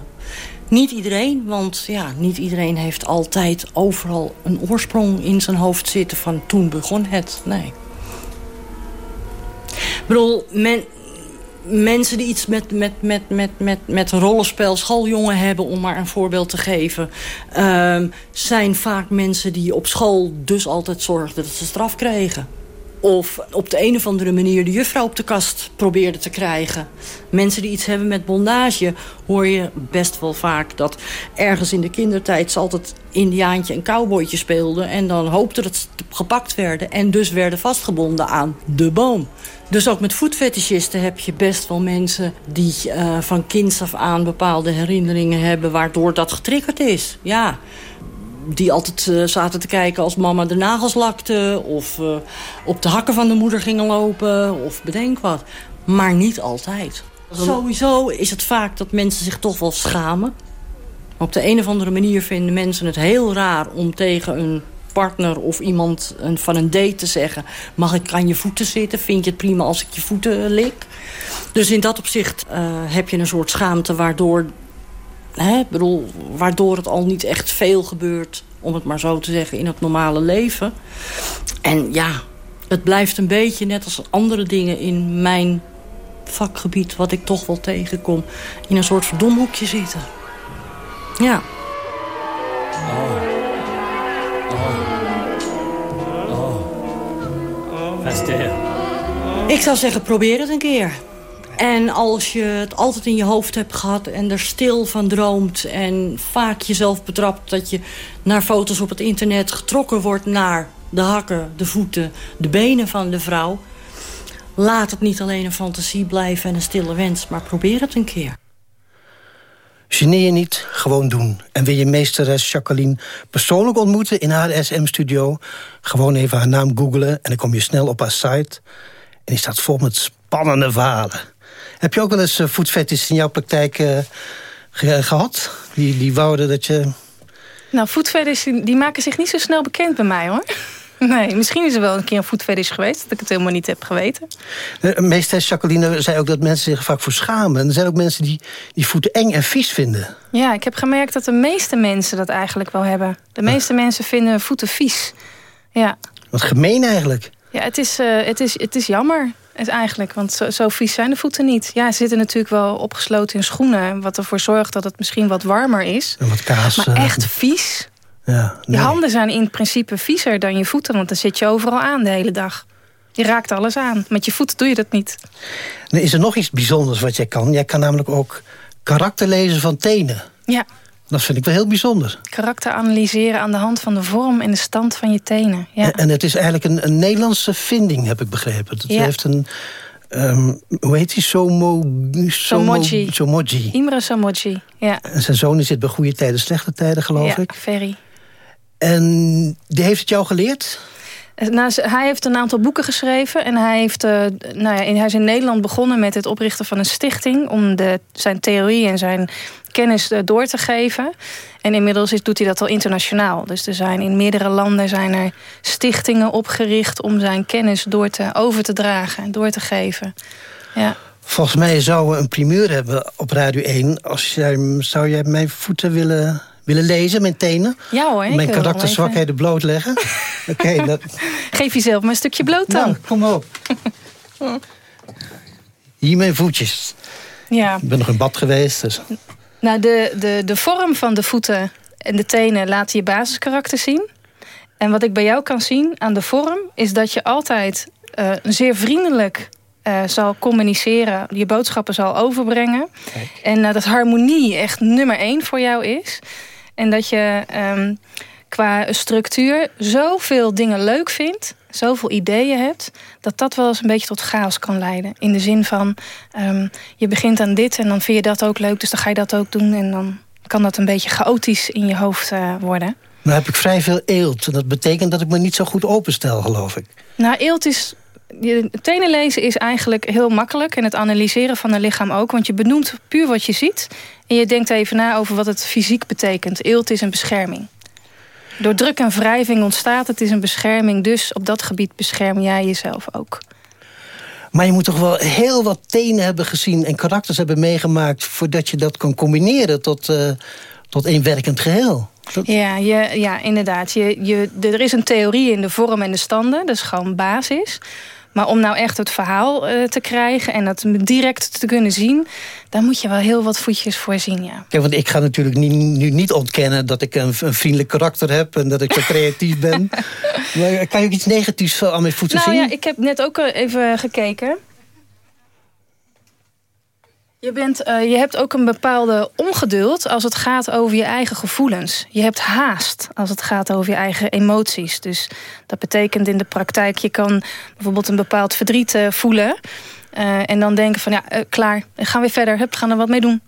Niet iedereen, want ja, niet iedereen heeft altijd overal een oorsprong in zijn hoofd zitten van toen begon het. Nee. Bedoel, men, mensen die iets met, met, met, met, met, met rollenspel, schooljongen hebben... om maar een voorbeeld te geven... Uh, zijn vaak mensen die op school dus altijd zorgden dat ze straf kregen. Of op de een of andere manier de juffrouw op de kast probeerde te krijgen. Mensen die iets hebben met bondage hoor je best wel vaak... dat ergens in de kindertijd ze altijd indiaantje en cowboytje speelden... en dan hoopten dat ze gepakt werden en dus werden vastgebonden aan de boom. Dus ook met voetfetischisten heb je best wel mensen... die uh, van kinds af aan bepaalde herinneringen hebben... waardoor dat getriggerd is. Ja, die altijd uh, zaten te kijken als mama de nagels lakte... of uh, op de hakken van de moeder gingen lopen, of bedenk wat. Maar niet altijd. Sowieso is het vaak dat mensen zich toch wel schamen. Op de een of andere manier vinden mensen het heel raar... om tegen een partner of iemand van een date te zeggen... mag ik aan je voeten zitten? Vind je het prima als ik je voeten lik? Dus in dat opzicht uh, heb je een soort schaamte waardoor Hè, bedoel, waardoor het al niet echt veel gebeurt, om het maar zo te zeggen, in het normale leven. En ja, het blijft een beetje net als andere dingen in mijn vakgebied... wat ik toch wel tegenkom, in een soort verdomhoekje zitten. Ja. Oh. Oh. Oh. Ik zou zeggen, probeer het een keer. En als je het altijd in je hoofd hebt gehad en er stil van droomt... en vaak jezelf betrapt dat je naar foto's op het internet getrokken wordt... naar de hakken, de voeten, de benen van de vrouw... laat het niet alleen een fantasie blijven en een stille wens... maar probeer het een keer. Geneer je niet, gewoon doen. En wil je meesteres Jacqueline persoonlijk ontmoeten in haar SM-studio... gewoon even haar naam googlen en dan kom je snel op haar site... en die staat vol met spannende verhalen. Heb je ook wel eens uh, in jouw praktijk uh, gehad? Die, die wouden dat je... Nou, voetfetish die maken zich niet zo snel bekend bij mij, hoor. Nee, misschien is er wel een keer een voetfetish geweest... dat ik het helemaal niet heb geweten. Meester Jacqueline zei ook dat mensen zich vaak voor schamen. En er zijn ook mensen die, die voeten eng en vies vinden. Ja, ik heb gemerkt dat de meeste mensen dat eigenlijk wel hebben. De meeste mensen vinden voeten vies. Ja. Wat gemeen eigenlijk. Ja, het is, uh, het is, het is jammer is eigenlijk. Want zo, zo, vies zijn de voeten niet. Ja, ze zitten natuurlijk wel opgesloten in schoenen. Wat ervoor zorgt dat het misschien wat warmer is. En wat kaas. Maar echt vies? Ja, Je handen zijn in principe viezer dan je voeten. Want dan zit je overal aan de hele dag. Je raakt alles aan. Met je voeten doe je dat niet. is er nog iets bijzonders wat jij kan? Jij kan namelijk ook karakter lezen van tenen. Ja. Dat vind ik wel heel bijzonder. Karakter analyseren aan de hand van de vorm en de stand van je tenen. Ja. En, het is eigenlijk een, een Nederlandse vinding, heb ik begrepen. Het ja. heeft een... Um, hoe heet die? Somo, Somoji. Somoji. Imre Somoji, ja. En zijn zoon zit bij goede tijden, slechte tijden, geloof ja, ik. Ferry. En die heeft het jou geleerd? Nou, hij heeft een aantal boeken geschreven. En hij, heeft, uh, nou ja, hij is in Nederland begonnen met het oprichten van een stichting... om de, zijn theorie en zijn kennis uh, door te geven. En inmiddels doet hij dat al internationaal. Dus er zijn in meerdere landen zijn er stichtingen opgericht... om zijn kennis door te, over te dragen en door te geven. Ja. Volgens mij zouden we een primeur hebben op Radio 1. Als zou jij mijn voeten willen willen lezen, mijn tenen? Ja hoor. Mijn karakterzwakheden blootleggen? Oké. Okay, dat... Geef jezelf maar een stukje bloot dan. Nou, kom op. Hier mijn voetjes. Ja. Ik ben nog in bad geweest. Dus. Nou, de, de, de vorm van de voeten en de tenen laten je basiskarakter zien. En wat ik bij jou kan zien aan de vorm... is dat je altijd uh, zeer vriendelijk uh, zal communiceren, je boodschappen zal overbrengen. En uh, dat harmonie echt nummer één voor jou is. En dat je um, qua structuur zoveel dingen leuk vindt, zoveel ideeën hebt, dat dat wel eens een beetje tot chaos kan leiden. In de zin van, um, je begint aan dit en dan vind je dat ook leuk, dus dan ga je dat ook doen. En dan kan dat een beetje chaotisch in je hoofd uh, worden. Maar heb ik vrij veel eelt. En dat betekent dat ik me niet zo goed openstel, geloof ik. Nou, eelt is tenen lezen is eigenlijk heel makkelijk. En het analyseren van een lichaam ook. Want je benoemt puur wat je ziet. En je denkt even na over wat het fysiek betekent. Eelt is een bescherming. Door druk en wrijving ontstaat het is een bescherming. Dus op dat gebied bescherm jij jezelf ook. Maar je moet toch wel heel wat tenen hebben gezien... en karakters hebben meegemaakt... voordat je dat kan combineren tot, uh, tot één werkend geheel. Ja, je, ja, inderdaad. Je, je, er is een theorie in de vorm en de standen. Dat is gewoon basis. Maar om nou echt het verhaal uh, te krijgen en dat direct te kunnen zien... daar moet je wel heel wat voetjes voor zien, ja. Kijk, want ik ga natuurlijk niet, nu niet ontkennen dat ik een, een, vriendelijk karakter heb... en dat ik zo creatief ben. Maar kan je ook iets negatiefs aan mijn voeten nou, zien? Nou ja, ik heb net ook even gekeken... Je, bent, uh, je hebt ook een bepaalde ongeduld als het gaat over je eigen gevoelens. Je hebt haast als het gaat over je eigen emoties. Dus dat betekent in de praktijk, je kan bijvoorbeeld een bepaald verdriet uh, voelen. Uh, en dan denken van ja, klaar, gaan we verder, hup, gaan er wat mee doen.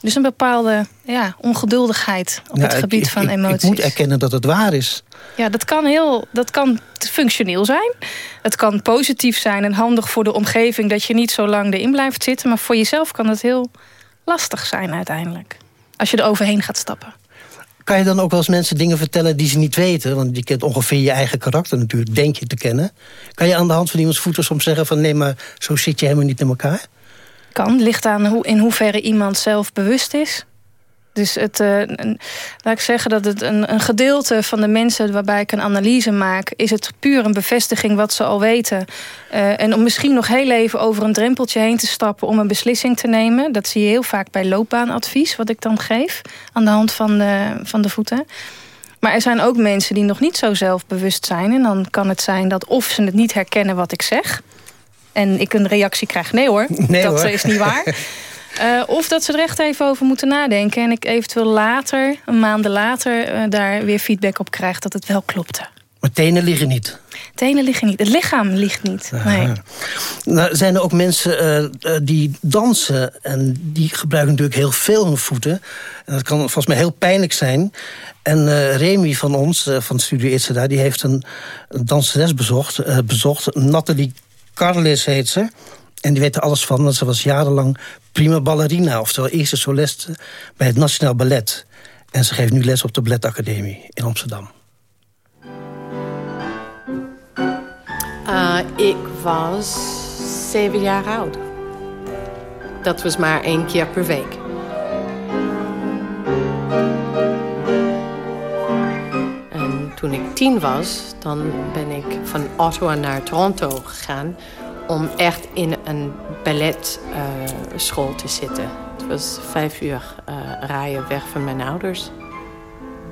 Dus een bepaalde ja, ongeduldigheid op het gebied ik, van ik, emoties. Ik moet erkennen dat het waar is. Ja, dat kan, heel, dat kan functioneel zijn. Het kan positief zijn en handig voor de omgeving... dat je niet zo lang erin blijft zitten. Maar voor jezelf kan het heel lastig zijn uiteindelijk. Als je er overheen gaat stappen. Kan je dan ook wel eens mensen dingen vertellen die ze niet weten? Want je kent ongeveer je eigen karakter natuurlijk, denk je te kennen. Kan je aan de hand van iemands voeten soms zeggen van... nee, maar zo zit je helemaal niet in elkaar? Kan, ligt aan hoe, in hoeverre iemand zelf bewust is. Dus het, een, laat ik zeggen dat het een, een, gedeelte van de mensen waarbij ik een analyse maak, is het puur een bevestiging wat ze al weten. Uh, en om misschien nog heel even over een drempeltje heen te stappen om een beslissing te nemen. Dat zie je heel vaak bij loopbaanadvies, wat ik dan geef aan de hand van de, van de voeten. Maar er zijn ook mensen die nog niet zo zelfbewust zijn. En dan kan het zijn dat of ze het niet herkennen wat ik zeg. En ik een reactie krijg, nee hoor, nee, dat hoor. is niet waar. Uh, of dat ze er echt even over moeten nadenken. En ik eventueel later, een maanden later, uh, daar weer feedback op krijg dat het wel klopte. Maar tenen liggen niet? Tenen liggen niet. Het lichaam ligt niet. Nee. Nou, zijn er ook mensen uh, die dansen en die gebruiken natuurlijk heel veel hun voeten. En dat kan volgens mij heel pijnlijk zijn. En Remy van ons, van Studio Itzeda, die heeft een, een danseres bezocht, bezocht. Nathalie Carles heet ze. En die weet er alles van, ze was jarenlang prima ballerina... oftewel eerste soliste bij het Nationaal Ballet. En ze geeft nu les op de Balletacademie in Amsterdam. Uh, ik was zeven jaar oud. Dat was maar één keer per week. Toen ik tien was, dan ben ik van Ottawa naar Toronto gegaan om echt in een balletschool uh, te zitten. Het was vijf uur uh, rijden weg van mijn ouders.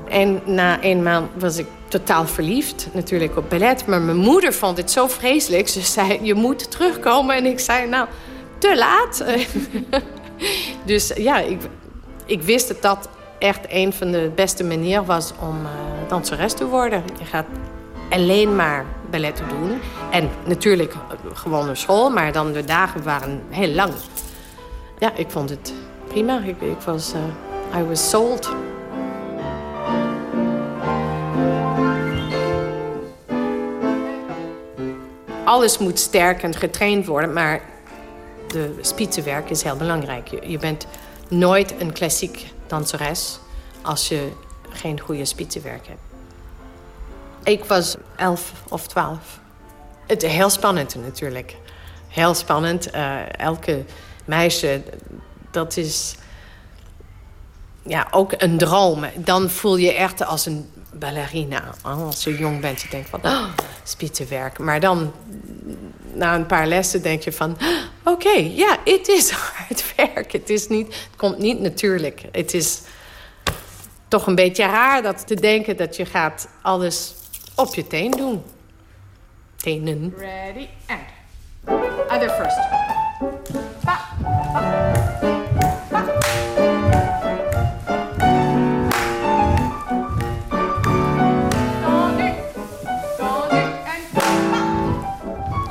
En na een maand was ik totaal verliefd natuurlijk op ballet. Maar mijn moeder vond het zo vreselijk. Ze zei, je moet terugkomen. En ik zei, nou, te laat. dus ja, ik, ik wist dat dat echt een van de beste manieren was om uh, danseres te worden. Je gaat alleen maar ballet doen. En natuurlijk gewoon naar school, maar dan de dagen waren heel lang. Ja, ik vond het prima. Ik, ik was, uh, I was sold. Alles moet sterk en getraind worden, maar de spitsenwerk is heel belangrijk. Je bent nooit een klassiek danseres als je geen goede spitsenwerk hebt. Ik was elf of twaalf. Het is heel spannend natuurlijk. Heel spannend. Uh, elke meisje, dat is ja, ook een droom. Dan voel je echt als een ballerina. Als je jong bent, je denkt van, oh. Maar dan, na een paar lessen, denk je van... oké, ja, het is hard werk. Het, is niet, het komt niet natuurlijk. Het is toch een beetje raar dat te denken dat je gaat alles op je teen doen. Tenen. Ready, and. Other first.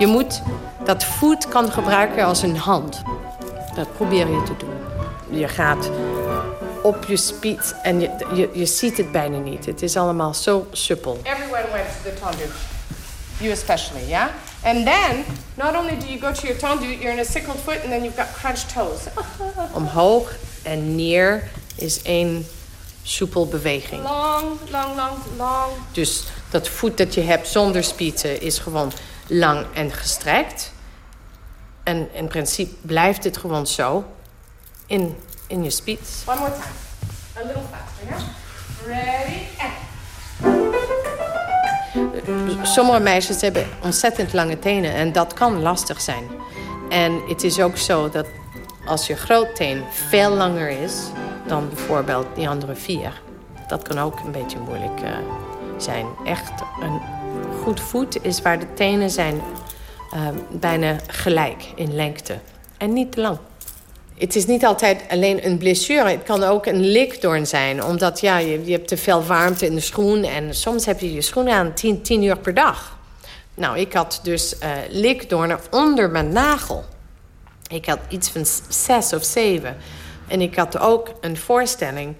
Je moet dat voet kan gebruiken als een hand. Dat probeer je te doen. Je gaat op je spits en je, je, je ziet het bijna niet. Het is allemaal zo suppel. Everyone went to the tendu. You especially, yeah? And then, not only do you go to your tendu, you're in a sickled foot and then you've got crunched toes. Omhoog en neer is één soepel beweging. Long, long, long, long. Dus dat voet dat je hebt zonder spitsen is gewoon lang en gestrekt. En in principe blijft het gewoon zo in, in je spits. One more time. A little faster, yeah? Ready, and. sommige meisjes hebben ontzettend lange tenen en dat kan lastig zijn. En het is ook zo dat als je grootteen veel langer is dan bijvoorbeeld die andere vier, dat kan ook een beetje moeilijk uh, zijn. Echt een goed voet is waar de tenen zijn uh, bijna gelijk in lengte en niet te lang. Het is niet altijd alleen een blessure. Het kan ook een likdoorn zijn. Omdat ja, je, je hebt te veel warmte in de schoen. En soms heb je je schoen aan 10, 10 uur per dag. Nou, ik had dus uh, likdoornen onder mijn nagel. Ik had iets van zes of zeven. En ik had ook een voorstelling.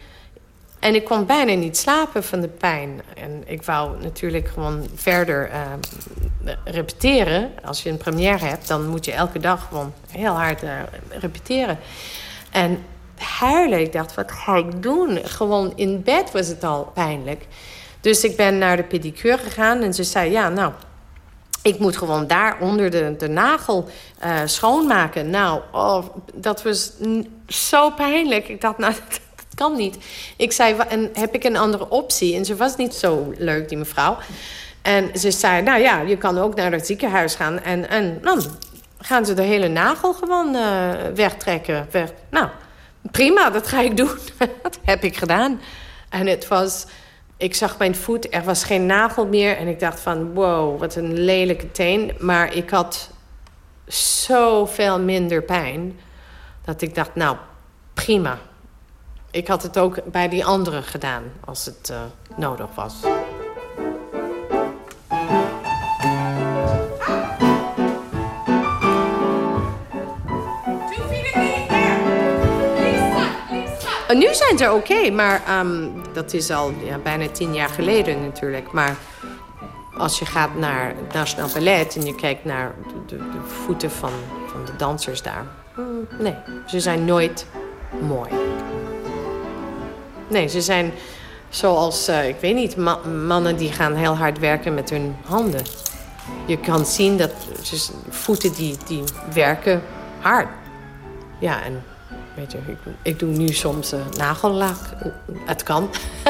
En ik kon bijna niet slapen van de pijn. En ik wou natuurlijk gewoon verder uh, repeteren. Als je een première hebt, dan moet je elke dag gewoon heel hard uh, repeteren. En huilen, ik dacht, wat ga ik doen? Gewoon in bed was het al pijnlijk. Dus ik ben naar de pedicure gegaan en ze zei, ja, nou... Ik moet gewoon daar onder de, de nagel uh, schoonmaken. Nou, oh, dat was zo pijnlijk. Ik dacht, nou, kan niet. Ik zei, en heb ik een andere optie? En ze was niet zo leuk, die mevrouw. En ze zei, nou ja, je kan ook naar het ziekenhuis gaan. En, en dan gaan ze de hele nagel gewoon uh, wegtrekken. Weg. Nou, prima, dat ga ik doen. dat heb ik gedaan. En het was... Ik zag mijn voet, er was geen nagel meer. En ik dacht van, wow, wat een lelijke teen. Maar ik had zoveel minder pijn... dat ik dacht, nou, prima. Ik had het ook bij die andere gedaan, als het uh, nodig was. En nu zijn ze oké, maar um, dat is al ja, bijna tien jaar geleden natuurlijk. Maar als je gaat naar het Nationaal Ballet en je kijkt naar de, de, de voeten van, van de dansers daar... Mm, nee, ze zijn nooit mooi. Nee, ze zijn zoals, uh, ik weet niet, ma mannen die gaan heel hard werken met hun handen. Je kan zien dat dus, voeten die, die werken hard. Ja, en weet je, ik, ik doe nu soms uh, nagellak. Het kan.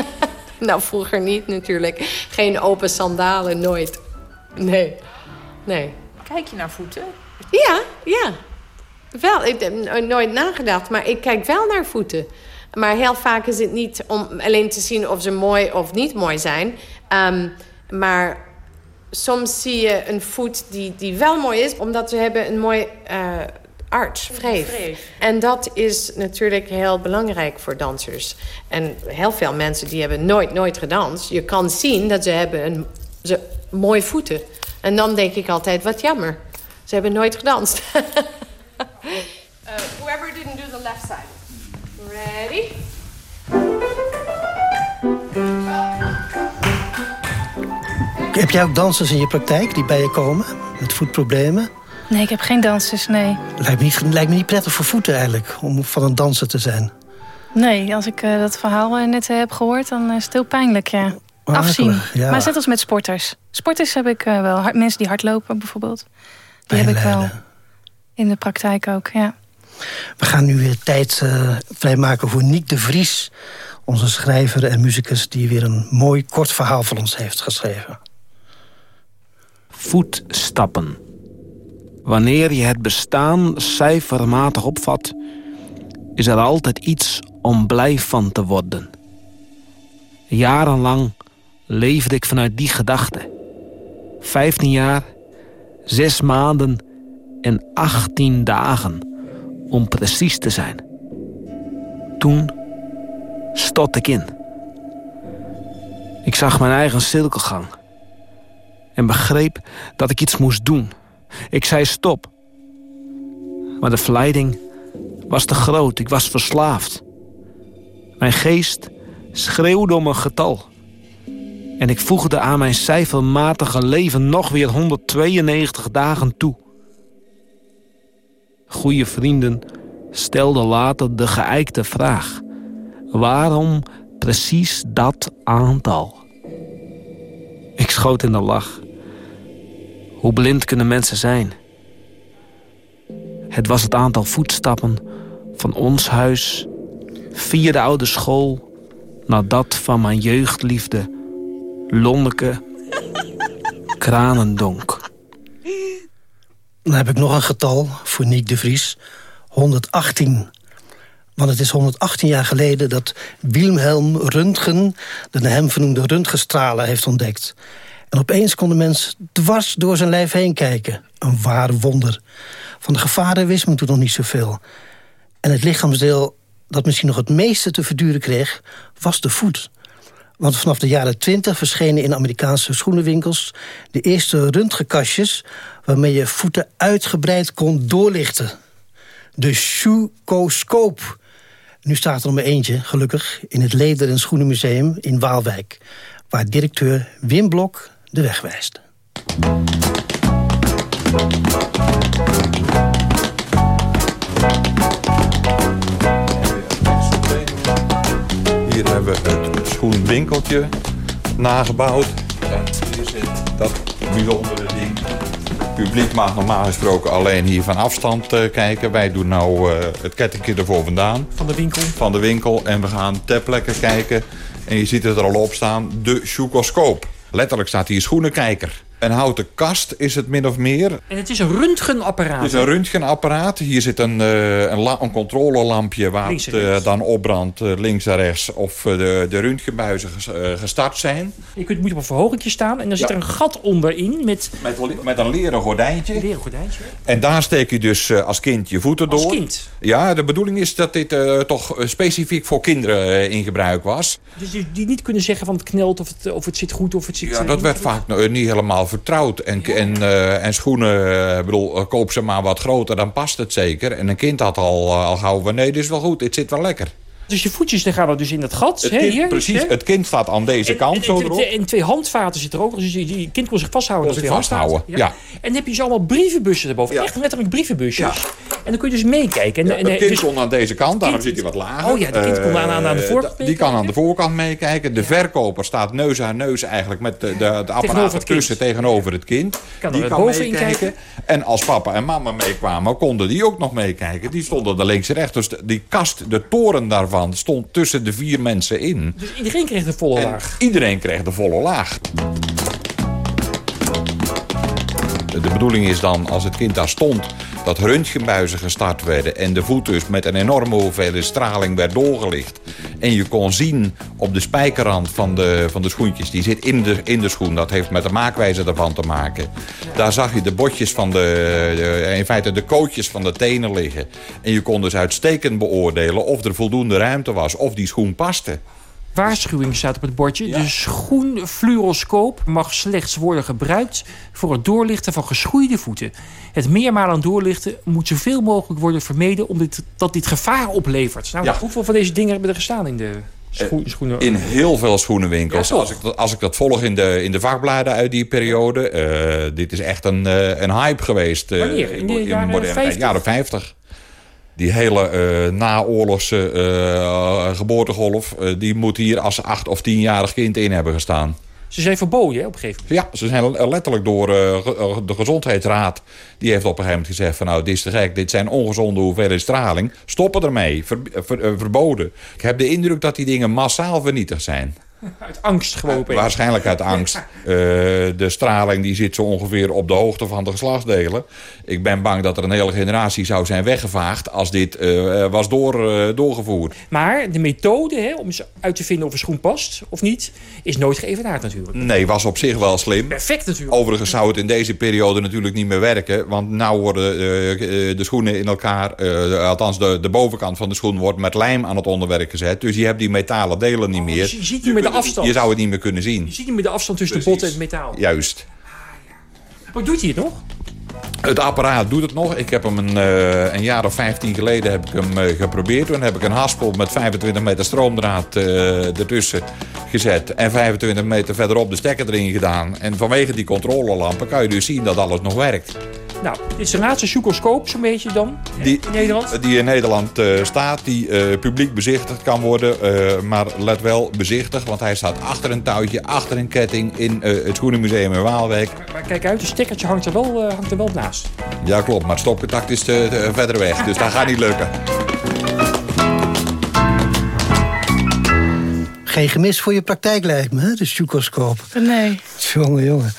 nou, vroeger niet natuurlijk. Geen open sandalen, nooit. Nee, nee. Kijk je naar voeten? Ja, ja. Wel, ik heb nooit nagedacht, maar ik kijk wel naar voeten. Maar heel vaak is het niet om alleen te zien of ze mooi of niet mooi zijn. Um, maar soms zie je een voet die, die wel mooi is... omdat ze hebben een mooi uh, arch, vreef. En dat is natuurlijk heel belangrijk voor dansers. En heel veel mensen die hebben nooit, nooit gedanst... je kan zien dat ze hebben een, ze, mooie voeten. En dan denk ik altijd, wat jammer. Ze hebben nooit gedanst. uh, whoever Heb jij ook dansers in je praktijk die bij je komen met voetproblemen? Nee, ik heb geen dansers, nee. Lijkt me niet, lijkt me niet prettig voor voeten eigenlijk, om van een danser te zijn. Nee, als ik uh, dat verhaal uh, net uh, heb gehoord, dan is het heel pijnlijk, ja. Afzien. Ja. Maar net als met sporters. Sporters heb ik wel. Hard, mensen die hardlopen bijvoorbeeld. Die heb ik wel in de praktijk ook, ja. We gaan nu weer tijd vrijmaken voor Niek de Vries. Onze schrijver en muzikus die weer een mooi kort verhaal voor ons heeft geschreven. Voetstappen. Wanneer je het bestaan cijfermatig opvat... is er altijd iets om blij van te worden. Jarenlang leefde ik vanuit die gedachte. Vijftien jaar, zes maanden en achttien dagen om precies te zijn. Toen stot ik in. Ik zag mijn eigen cirkelgang. En begreep dat ik iets moest doen. Ik zei stop. Maar de verleiding was te groot. Ik was verslaafd. Mijn geest schreeuwde om een getal. En ik voegde aan mijn cijfermatige leven nog weer 192 dagen toe. Goede vrienden stelden later de geëikte vraag. Waarom precies dat aantal? Ik schoot in de lach. Hoe blind kunnen mensen zijn? Het was het aantal voetstappen van ons huis... via de oude school... naar dat van mijn jeugdliefde... Lonneke Kranendonk. Dan heb ik nog een getal voor Niek de Vries. 118. Want het is 118 jaar geleden dat Wilhelm Röntgen... de hem vernoemde röntgenstralen heeft ontdekt. En opeens kon de mens dwars door zijn lijf heen kijken. Een waar wonder. Van de gevaren wist men toen nog niet zoveel. En het lichaamsdeel dat misschien nog het meeste te verduren kreeg... was de voet. Want vanaf de jaren 20 verschenen in Amerikaanse schoenenwinkels... de eerste röntgenkastjes waarmee je voeten uitgebreid kon doorlichten. De shoecoscoop. Nu staat er nog maar eentje, gelukkig, in het Leder- en Schoenenmuseum in Waalwijk... waar directeur Wim Blok de weg wijst. Hier hebben we het schoenwinkeltje nagebouwd. En hier zit dat bijzondere ding. Het publiek mag normaal gesproken alleen hier van afstand uh, kijken. Wij doen nou uh, het kettingje ervoor vandaan. Van de winkel? Van de winkel. En we gaan ter plekke kijken. En je ziet het er al op staan. De choekoscoop. Letterlijk staat hier schoenenkijker. Een houten kast is het min of meer. En het is een röntgenapparaat. Het is een röntgenapparaat. Hier zit een, uh, een, een controlelampje waar het uh, dan opbrandt uh, links en rechts of de, de röntgenbuizen gestart zijn. Je kunt, moet op een verhogingje staan en dan zit er een gat onderin met... Met, met een leren gordijntje. Leren gordijntje. En daar steek je dus als kind je voeten door. Als kind? Ja, de bedoeling is dat dit toch specifiek voor kinderen in gebruik was. Dus die, die niet kunnen zeggen van het knelt of het, of het zit goed of het zit... Ja, dat werd vaak niet helemaal vertrouwd. En, en, uh, en schoenen, uh, bedoel, koop ze maar wat groter, dan past het zeker. En een kind had al, al gauw van nee, dit is wel goed, dit zit wel lekker. Dus je voetjes die gaan er dus in dat gat. Het hè, kind, hier, precies, hè? het kind staat aan deze en, kant en, zo en, erop. En twee handvaten zitten er ook. Dus je, je kind kon zich vasthouden. Kon zich vasthouden, ja. ja. En dan heb je zo allemaal brievenbussen erboven. Ja. Echt letterlijk brievenbusjes. Ja. En dan kun je dus meekijken. En, het kind dus, kon aan deze kant, daarom zit hij wat lager. Oh ja, de kind kon aan, aan, aan de voorkant Die kan aan de voorkant meekijken. De verkoper staat neus aan neus eigenlijk met de, de, de apparaat ertussen tegenover het kind. Kan die kan meekijken. En als papa en mama meekwamen, konden die ook nog meekijken. Die stonden er links en rechts. Dus die kast, de toren daarvan, stond tussen de vier mensen in. Dus iedereen kreeg de volle en laag? Iedereen kreeg de volle laag. De bedoeling is dan, als het kind daar stond... dat röntgenbuizen gestart werden... en de voet dus met een enorme hoeveelheid straling werd doorgelicht. En je kon zien op de spijkerrand van de, van de schoentjes... die zit in de, in de schoen, dat heeft met de maakwijze ervan te maken. Daar zag je de botjes van de... de in feite de kootjes van de tenen liggen. En je kon dus uitstekend beoordelen of er voldoende ruimte was... of die schoen paste. Waarschuwing staat op het bordje. Ja. De schoenfluoroscoop mag slechts worden gebruikt... voor het doorlichten van geschoeide voeten. Het meermalen doorlichten moet zoveel mogelijk worden vermeden... omdat dit, dit gevaar oplevert. Nou, ja. hoeveel van deze dingen hebben er gestaan in de scho schoenen? In heel veel schoenenwinkels. Ja, als, ik dat, als ik dat volg in de, in de vakbladen uit die periode... Uh, dit is echt een, uh, een hype geweest. Uh, Wanneer? In de in jaren, moderne 50? jaren 50 die hele uh, naoorlogse uh, geboortegolf... Uh, die moet hier als acht- of tienjarig kind in hebben gestaan. Ze zijn verboden hè, op een gegeven moment? Ja, ze zijn letterlijk door de Gezondheidsraad... die heeft op een gegeven moment gezegd van... nou, dit is te gek, dit zijn ongezonde hoeveelheden straling. Stoppen ermee, ver, ver, verboden. Ik heb de indruk dat die dingen massaal vernietigd zijn. Uit angst gewoon. Uh, waarschijnlijk uit angst. Uh, de straling die zit zo ongeveer op de hoogte van de geslachtsdelen. Ik ben bang dat er een hele generatie zou zijn weggevaagd... als dit uh, was door, doorgevoerd. Maar de methode hè, om uit te vinden of een schoen past of niet... is nooit geëvenaard natuurlijk. Nee, was op zich wel slim. Perfect natuurlijk. Overigens zou het in deze periode natuurlijk niet meer werken. Want nu worden de schoenen in elkaar... althans, de, de bovenkant van de schoen wordt met lijm aan het onderwerp gezet. Dus je hebt die metalen delen niet meer. Dus je ziet meer de afstand. Je zou het niet meer kunnen zien. Je ziet niet meer de afstand tussen Precies. de botten en het metaal. Juist. Maar doet hij het nog? Het apparaat doet het nog. Ik heb hem een, uh, een jaar of 15 geleden heb ik hem uh, geprobeerd. Toen heb ik een haspel met 25 meter stroomdraad uh, ertussen gezet. En 25 meter verderop de stekker erin gedaan. En vanwege die controlelampen kan je dus zien dat alles nog werkt. Nou, dit is de laatste zoekoscoop zo'n beetje dan die, in Nederland? Die in Nederland uh, staat, die uh, publiek bezichtigd kan worden. Uh, maar let wel, bezichtigd, want hij staat achter een touwtje, achter een ketting... in het Schoenenmuseum in Waalwijk. Maar, maar, kijk uit, het stekkertje hangt er wel, hangt er wel naast. Ja, klopt, maar het stopcontact is te, te, verder weg, dus dat gaat niet lukken. Geen gemis voor je praktijk lijkt me, hè, de zoekoscoop. Nee. Jongen, jongen.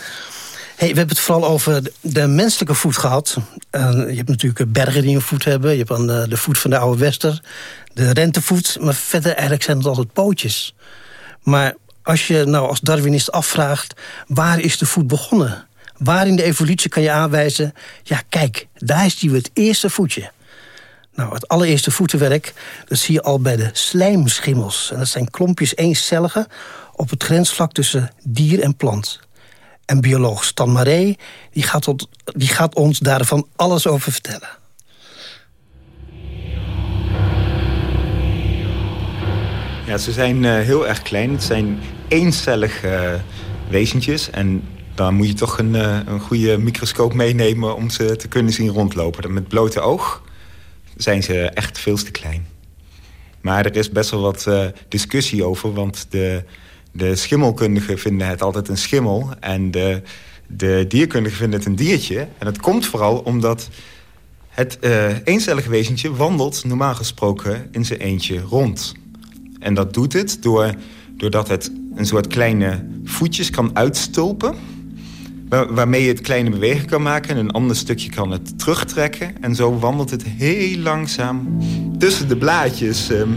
Hey, we hebben het vooral over de menselijke voet gehad. Uh, je hebt natuurlijk bergen die een voet hebben. Je hebt dan de, de voet van de oude wester. De rentevoet. Maar verder eigenlijk zijn het altijd pootjes. Maar als je nou als Darwinist afvraagt... waar is de voet begonnen? Waar in de evolutie kan je aanwijzen... ja, kijk, daar is die het eerste voetje. Nou, het allereerste voetenwerk, dat zie je al bij de slijmschimmels. En dat zijn klompjes eencellige op het grensvlak tussen dier en plant. En bioloog Stan Maré, die gaat, die gaat ons daarvan alles over vertellen. Ja, ze zijn uh, heel erg klein. Het zijn eencellige uh, wezentjes. En dan moet je toch een, uh, een goede microscoop meenemen... om ze te kunnen zien rondlopen. Met blote oog zijn ze echt veel te klein. Maar er is best wel wat discussie over, want de de schimmelkundigen vinden het altijd een schimmel. En de, de dierkundigen vinden het een diertje. En dat komt vooral omdat het uh, eencellige wezentje wandelt normaal gesproken in zijn eentje rond. En dat doet het door, doordat het een soort kleine voetjes kan uitstulpen... waarmee het kleine beweging kan maken... en een ander stukje kan het terugtrekken. En zo wandelt het heel langzaam tussen de blaadjes... Um,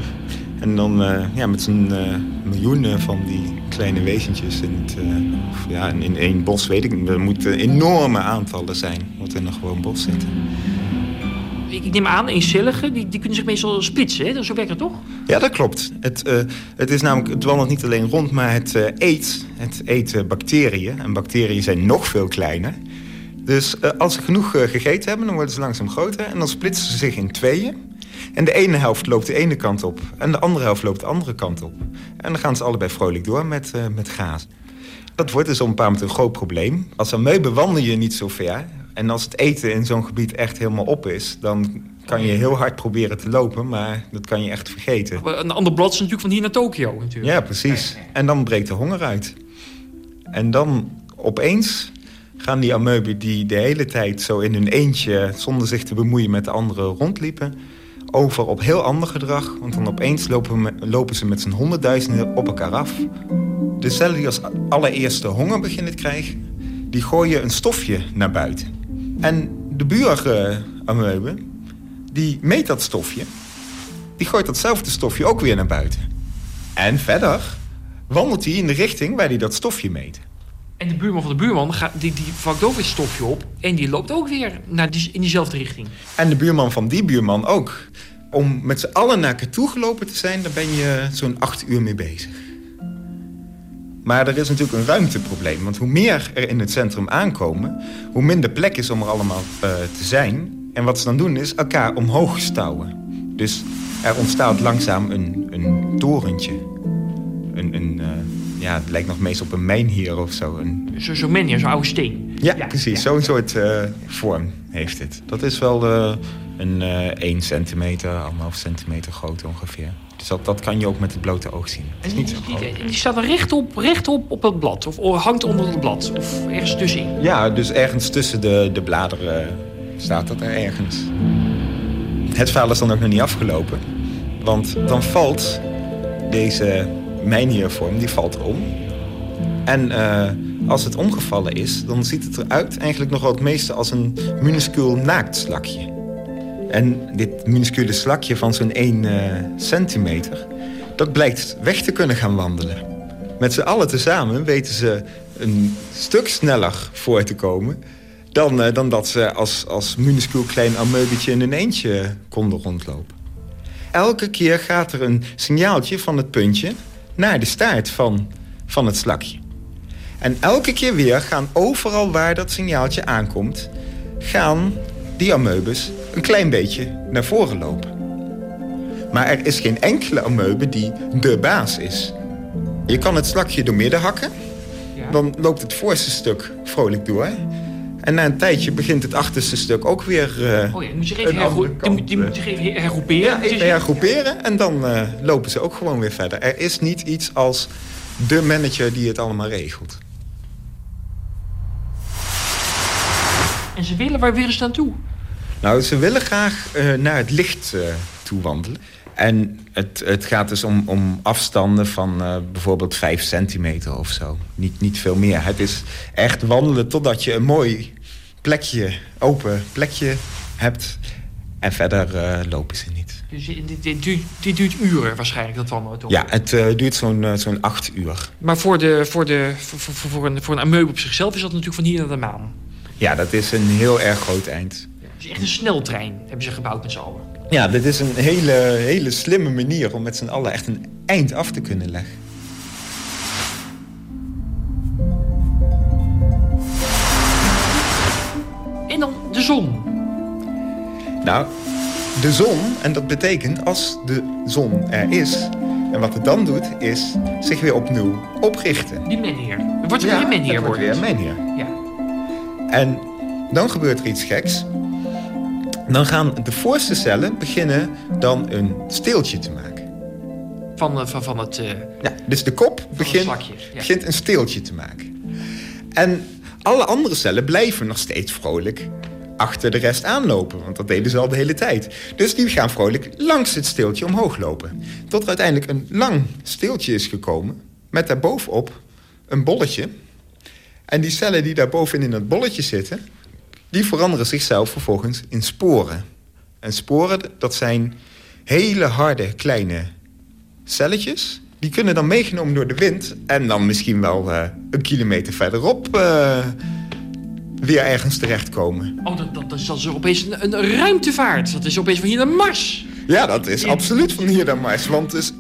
en dan uh, ja, met zijn uh, miljoenen van die kleine wezentjes in, het, of, ja, in één bos, weet ik niet. Er moeten enorme aantallen zijn wat in een gewoon bos zitten. Ik neem aan, eencelligen, die, die kunnen zich meestal splitsen, hè? Zo werkt het toch? Ja, dat klopt. Het, het, is namelijk, het wandelt niet alleen rond, maar het eet. Het eet bacteriën. En bacteriën zijn nog veel kleiner. Dus als ze genoeg gegeten hebben, dan worden ze langzaam groter. En dan splitsen ze zich in tweeën. En de ene helft loopt de ene kant op en de andere helft loopt de andere kant op. En dan gaan ze allebei vrolijk door met, uh, met gaas. Dat wordt dus op een paar moment een groot probleem. Als ameuben wandel je niet zo ver. En als het eten in zo'n gebied echt helemaal op is... dan kan je heel hard proberen te lopen, maar dat kan je echt vergeten. Een ander blad is natuurlijk van hier naar Tokio. Natuurlijk. Ja, precies. En dan breekt de honger uit. En dan opeens gaan die ameuben die de hele tijd zo in hun eentje... zonder zich te bemoeien met de anderen rondliepen over op heel ander gedrag. Want dan opeens lopen, lopen ze met z'n honderdduizenden op elkaar af. De cellen die als allereerste honger beginnen te krijgen... die gooien een stofje naar buiten. En de buurameuben, die meet dat stofje... die gooit datzelfde stofje ook weer naar buiten. En verder wandelt hij in de richting waar hij dat stofje meet. En de buurman van de buurman die, die vangt ook weer stofje op. En die loopt ook weer naar in diezelfde richting. En de buurman van die buurman ook. Om met z'n allen naar elkaar toe gelopen te zijn... daar ben je zo'n acht uur mee bezig. Maar er is natuurlijk een ruimteprobleem. Want hoe meer er in het centrum aankomen... hoe minder plek is om er allemaal uh, te zijn. En wat ze dan doen is elkaar omhoog stouwen. Dus er ontstaat langzaam een, een torentje. Een, een uh, ja, het lijkt nog meest op een mijnhier of zo. Een... Zo'n zo mijnhier, zo'n oude steen. Ja, ja precies. Ja. Zo'n soort uh, vorm heeft het. Dat is wel uh, een uh, 1 centimeter, anderhalf centimeter groot ongeveer. Dus dat, dat kan je ook met het blote oog zien. Het is niet zo groot. Die, die staat er rechtop, rechtop op het blad? Of hangt onder het blad? Of ergens tussenin? Ja, dus ergens tussen de, de bladeren staat dat er ergens. Het verhaal is dan ook nog niet afgelopen. Want dan valt deze mijnhiervorm, die valt om. En uh, als het omgevallen is, dan ziet het eruit eigenlijk nog wel het meeste als een minuscuul naaktslakje. En dit minuscule slakje van zo'n 1 uh, centimeter, dat blijkt weg te kunnen gaan wandelen. Met z'n allen tezamen weten ze een stuk sneller voor te komen... dan, uh, dan dat ze als, als minuscuul klein ameubetje in een eentje konden rondlopen. Elke keer gaat er een signaaltje van het puntje naar de staart van, van het slakje. En elke keer weer gaan overal waar dat signaaltje aankomt... gaan die ameubes een klein beetje naar voren lopen. Maar er is geen enkele ameube die de baas is. Je kan het slakje door midden hakken. Dan loopt het voorste stuk vrolijk door. En na een tijdje begint het achterste stuk ook weer uh, oh ja, moet je even, die moet, die moet je even hergroeperen. Ja, even hergroeperen en dan uh, lopen ze ook gewoon weer verder. Er is niet iets als de manager die het allemaal regelt. En ze willen, waar willen ze dan toe? Nou, ze willen graag uh, naar het licht toe wandelen. En het, het gaat dus om, om afstanden van uh, bijvoorbeeld 5 centimeter of zo. Niet, niet veel meer. Het is echt wandelen totdat je een mooi plekje, open plekje hebt. En verder uh, lopen ze niet. Dus dit, dit, duurt, dit duurt uren waarschijnlijk, dat wandelen toch? Ja, het uh, duurt zo'n zo'n acht uur. Maar voor, de, voor, de, voor, voor, voor, een, voor een op zichzelf is dat natuurlijk van hier naar de maan. Ja, dat is een heel erg groot eind. Ja, het is echt een sneltrein, hebben ze gebouwd met z'n allen. Ja, dit is een hele, hele slimme manier om met z'n allen echt een eind af te kunnen leggen. En dan de zon. Nou, de zon, en dat betekent als de zon er is... en wat het dan doet, is zich weer opnieuw oprichten. Die menheer. Het wordt weer een menheer. Het wordt weer een menheer. Ja. En dan gebeurt er iets geks. Dan gaan de voorste cellen beginnen dan een steeltje te maken. Van, van, van het... Uh, ja, dus de kop begint, ja. begint een steeltje te maken. En alle andere cellen blijven nog steeds vrolijk achter de rest aanlopen. Want dat deden ze al de hele tijd. Dus die gaan vrolijk langs het steeltje omhoog lopen. Tot er uiteindelijk een lang steeltje is gekomen... met daarbovenop een bolletje. En die cellen die daarbovenin in het bolletje zitten... die veranderen zichzelf vervolgens in sporen. En sporen, dat zijn hele harde kleine celletjes... die kunnen dan meegenomen door de wind... en dan misschien wel uh, een kilometer verderop... Uh, weer ergens terechtkomen. Oh, dat, dat, dat is dan opeens een, een, ruimtevaart. Dat is opeens van hier naar Mars. Ja, dat is absoluut van hier naar Mars. Want dus,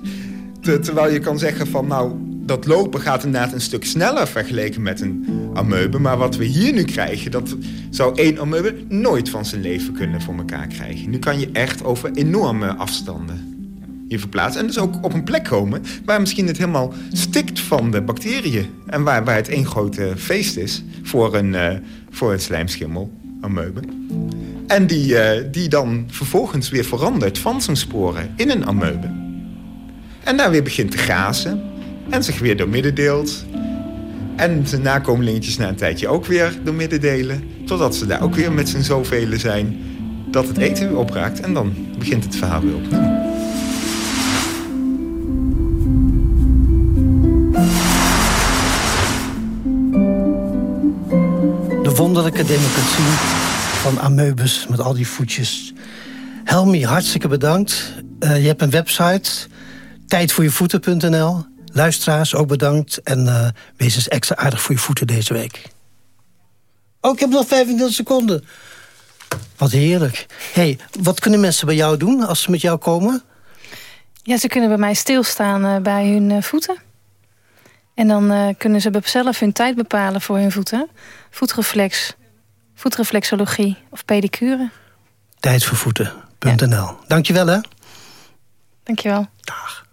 te, terwijl je kan zeggen van nou, dat lopen gaat inderdaad een stuk sneller vergeleken met een amoebe. Maar wat we hier nu krijgen, dat zou één amoebe nooit van zijn leven kunnen voor elkaar krijgen. Nu kan je echt over enorme afstanden je verplaatsen. En dus ook op een plek komen waar misschien het helemaal stikt van de bacteriën. En waar, waar het één grote feest is voor een, uh, voor een slijmschimmel, amoebe. En die, uh, die dan vervolgens weer verandert van zijn sporen in een amoebe. En daar weer begint te grazen. En zich weer doormidden deelt. En zijn nakomelingetjes na een tijdje ook weer doormidden delen. Totdat ze daar ook weer met z'n zoveel zijn. Dat het eten weer opraakt. En dan begint het verhaal weer opnieuw. De wonderlijke democratie van ameubes met al die voetjes. Helmi, hartstikke bedankt. Uh, je hebt een website, tijdvoorjevoeten.nl. Luisteraars, ook bedankt. En uh, wees eens extra aardig voor je voeten deze week. Oh, ik heb nog 25 seconden. Wat heerlijk. hey, wat kunnen mensen bij jou doen als ze met jou komen? Ja, ze kunnen bij mij stilstaan uh, bij hun uh, voeten. En dan kunnen ze zelf hun tijd bepalen voor hun voeten. Voetreflex, voetreflexologie of pedicure. Tijdvoorvoeten.nl. Ja. Dankjewel hè. Dankjewel. Dag.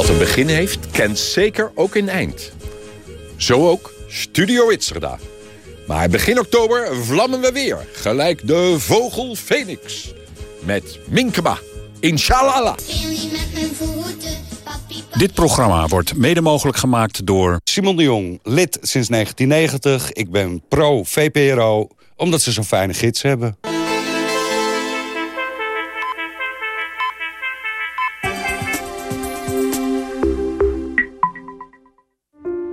Wat een begin heeft, kent zeker ook een eind. Zo ook Studio Itzerda. Maar begin oktober vlammen we weer, gelijk de vogel Phoenix. Met Minkema, Inshallah. Dit programma wordt mede mogelijk gemaakt door... Simon de Jong, lid sinds 1990. Ik ben pro-VPRO, omdat ze zo'n fijne gids hebben.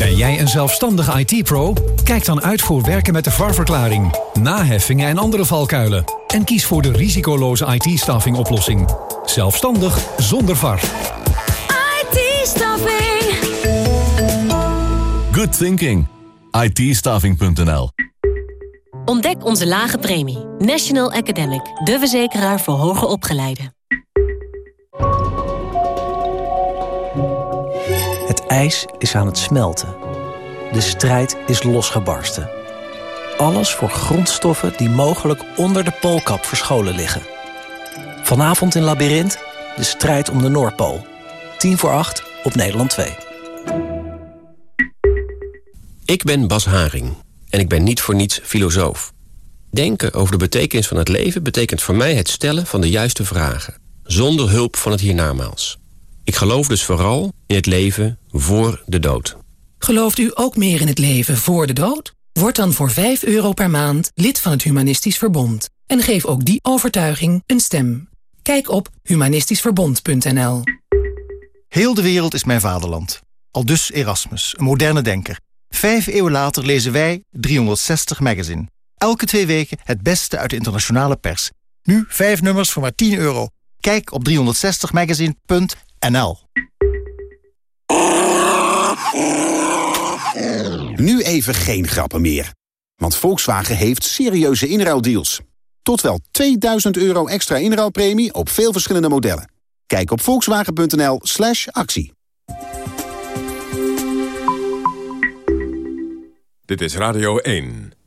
Ben jij een zelfstandige IT-pro? Kijk dan uit voor werken met de VAR-verklaring, naheffingen en andere valkuilen. En kies voor de risicoloze IT-staffing oplossing. Zelfstandig zonder VAR. IT-staffing. Good thinking. IT-staffing.nl Ontdek onze lage premie. National Academic, de verzekeraar voor hoger opgeleiden. IJs is aan het smelten. De strijd is losgebarsten. Alles voor grondstoffen die mogelijk onder de poolkap verscholen liggen. Vanavond in Labyrinth, de strijd om de Noordpool. 10 voor 8 op Nederland 2. Ik ben Bas Haring en ik ben niet voor niets filosoof. Denken over de betekenis van het leven betekent voor mij het stellen van de juiste vragen, zonder hulp van het hiernamaals. Ik geloof dus vooral in het leven voor de dood. Gelooft u ook meer in het leven voor de dood? Word dan voor 5 euro per maand lid van het Humanistisch Verbond. En geef ook die overtuiging een stem. Kijk op humanistischverbond.nl Heel de wereld is mijn vaderland. Aldus Erasmus, een moderne denker. Vijf eeuwen later lezen wij 360 Magazine. Elke twee weken het beste uit de internationale pers. Nu vijf nummers voor maar 10 euro. Kijk op 360magazine.nl Nu even geen grappen meer. Want Volkswagen heeft serieuze inruildeals. Tot wel 2000 euro extra inruilpremie op veel verschillende modellen. Kijk op volkswagen.nl slash actie. Dit is Radio 1.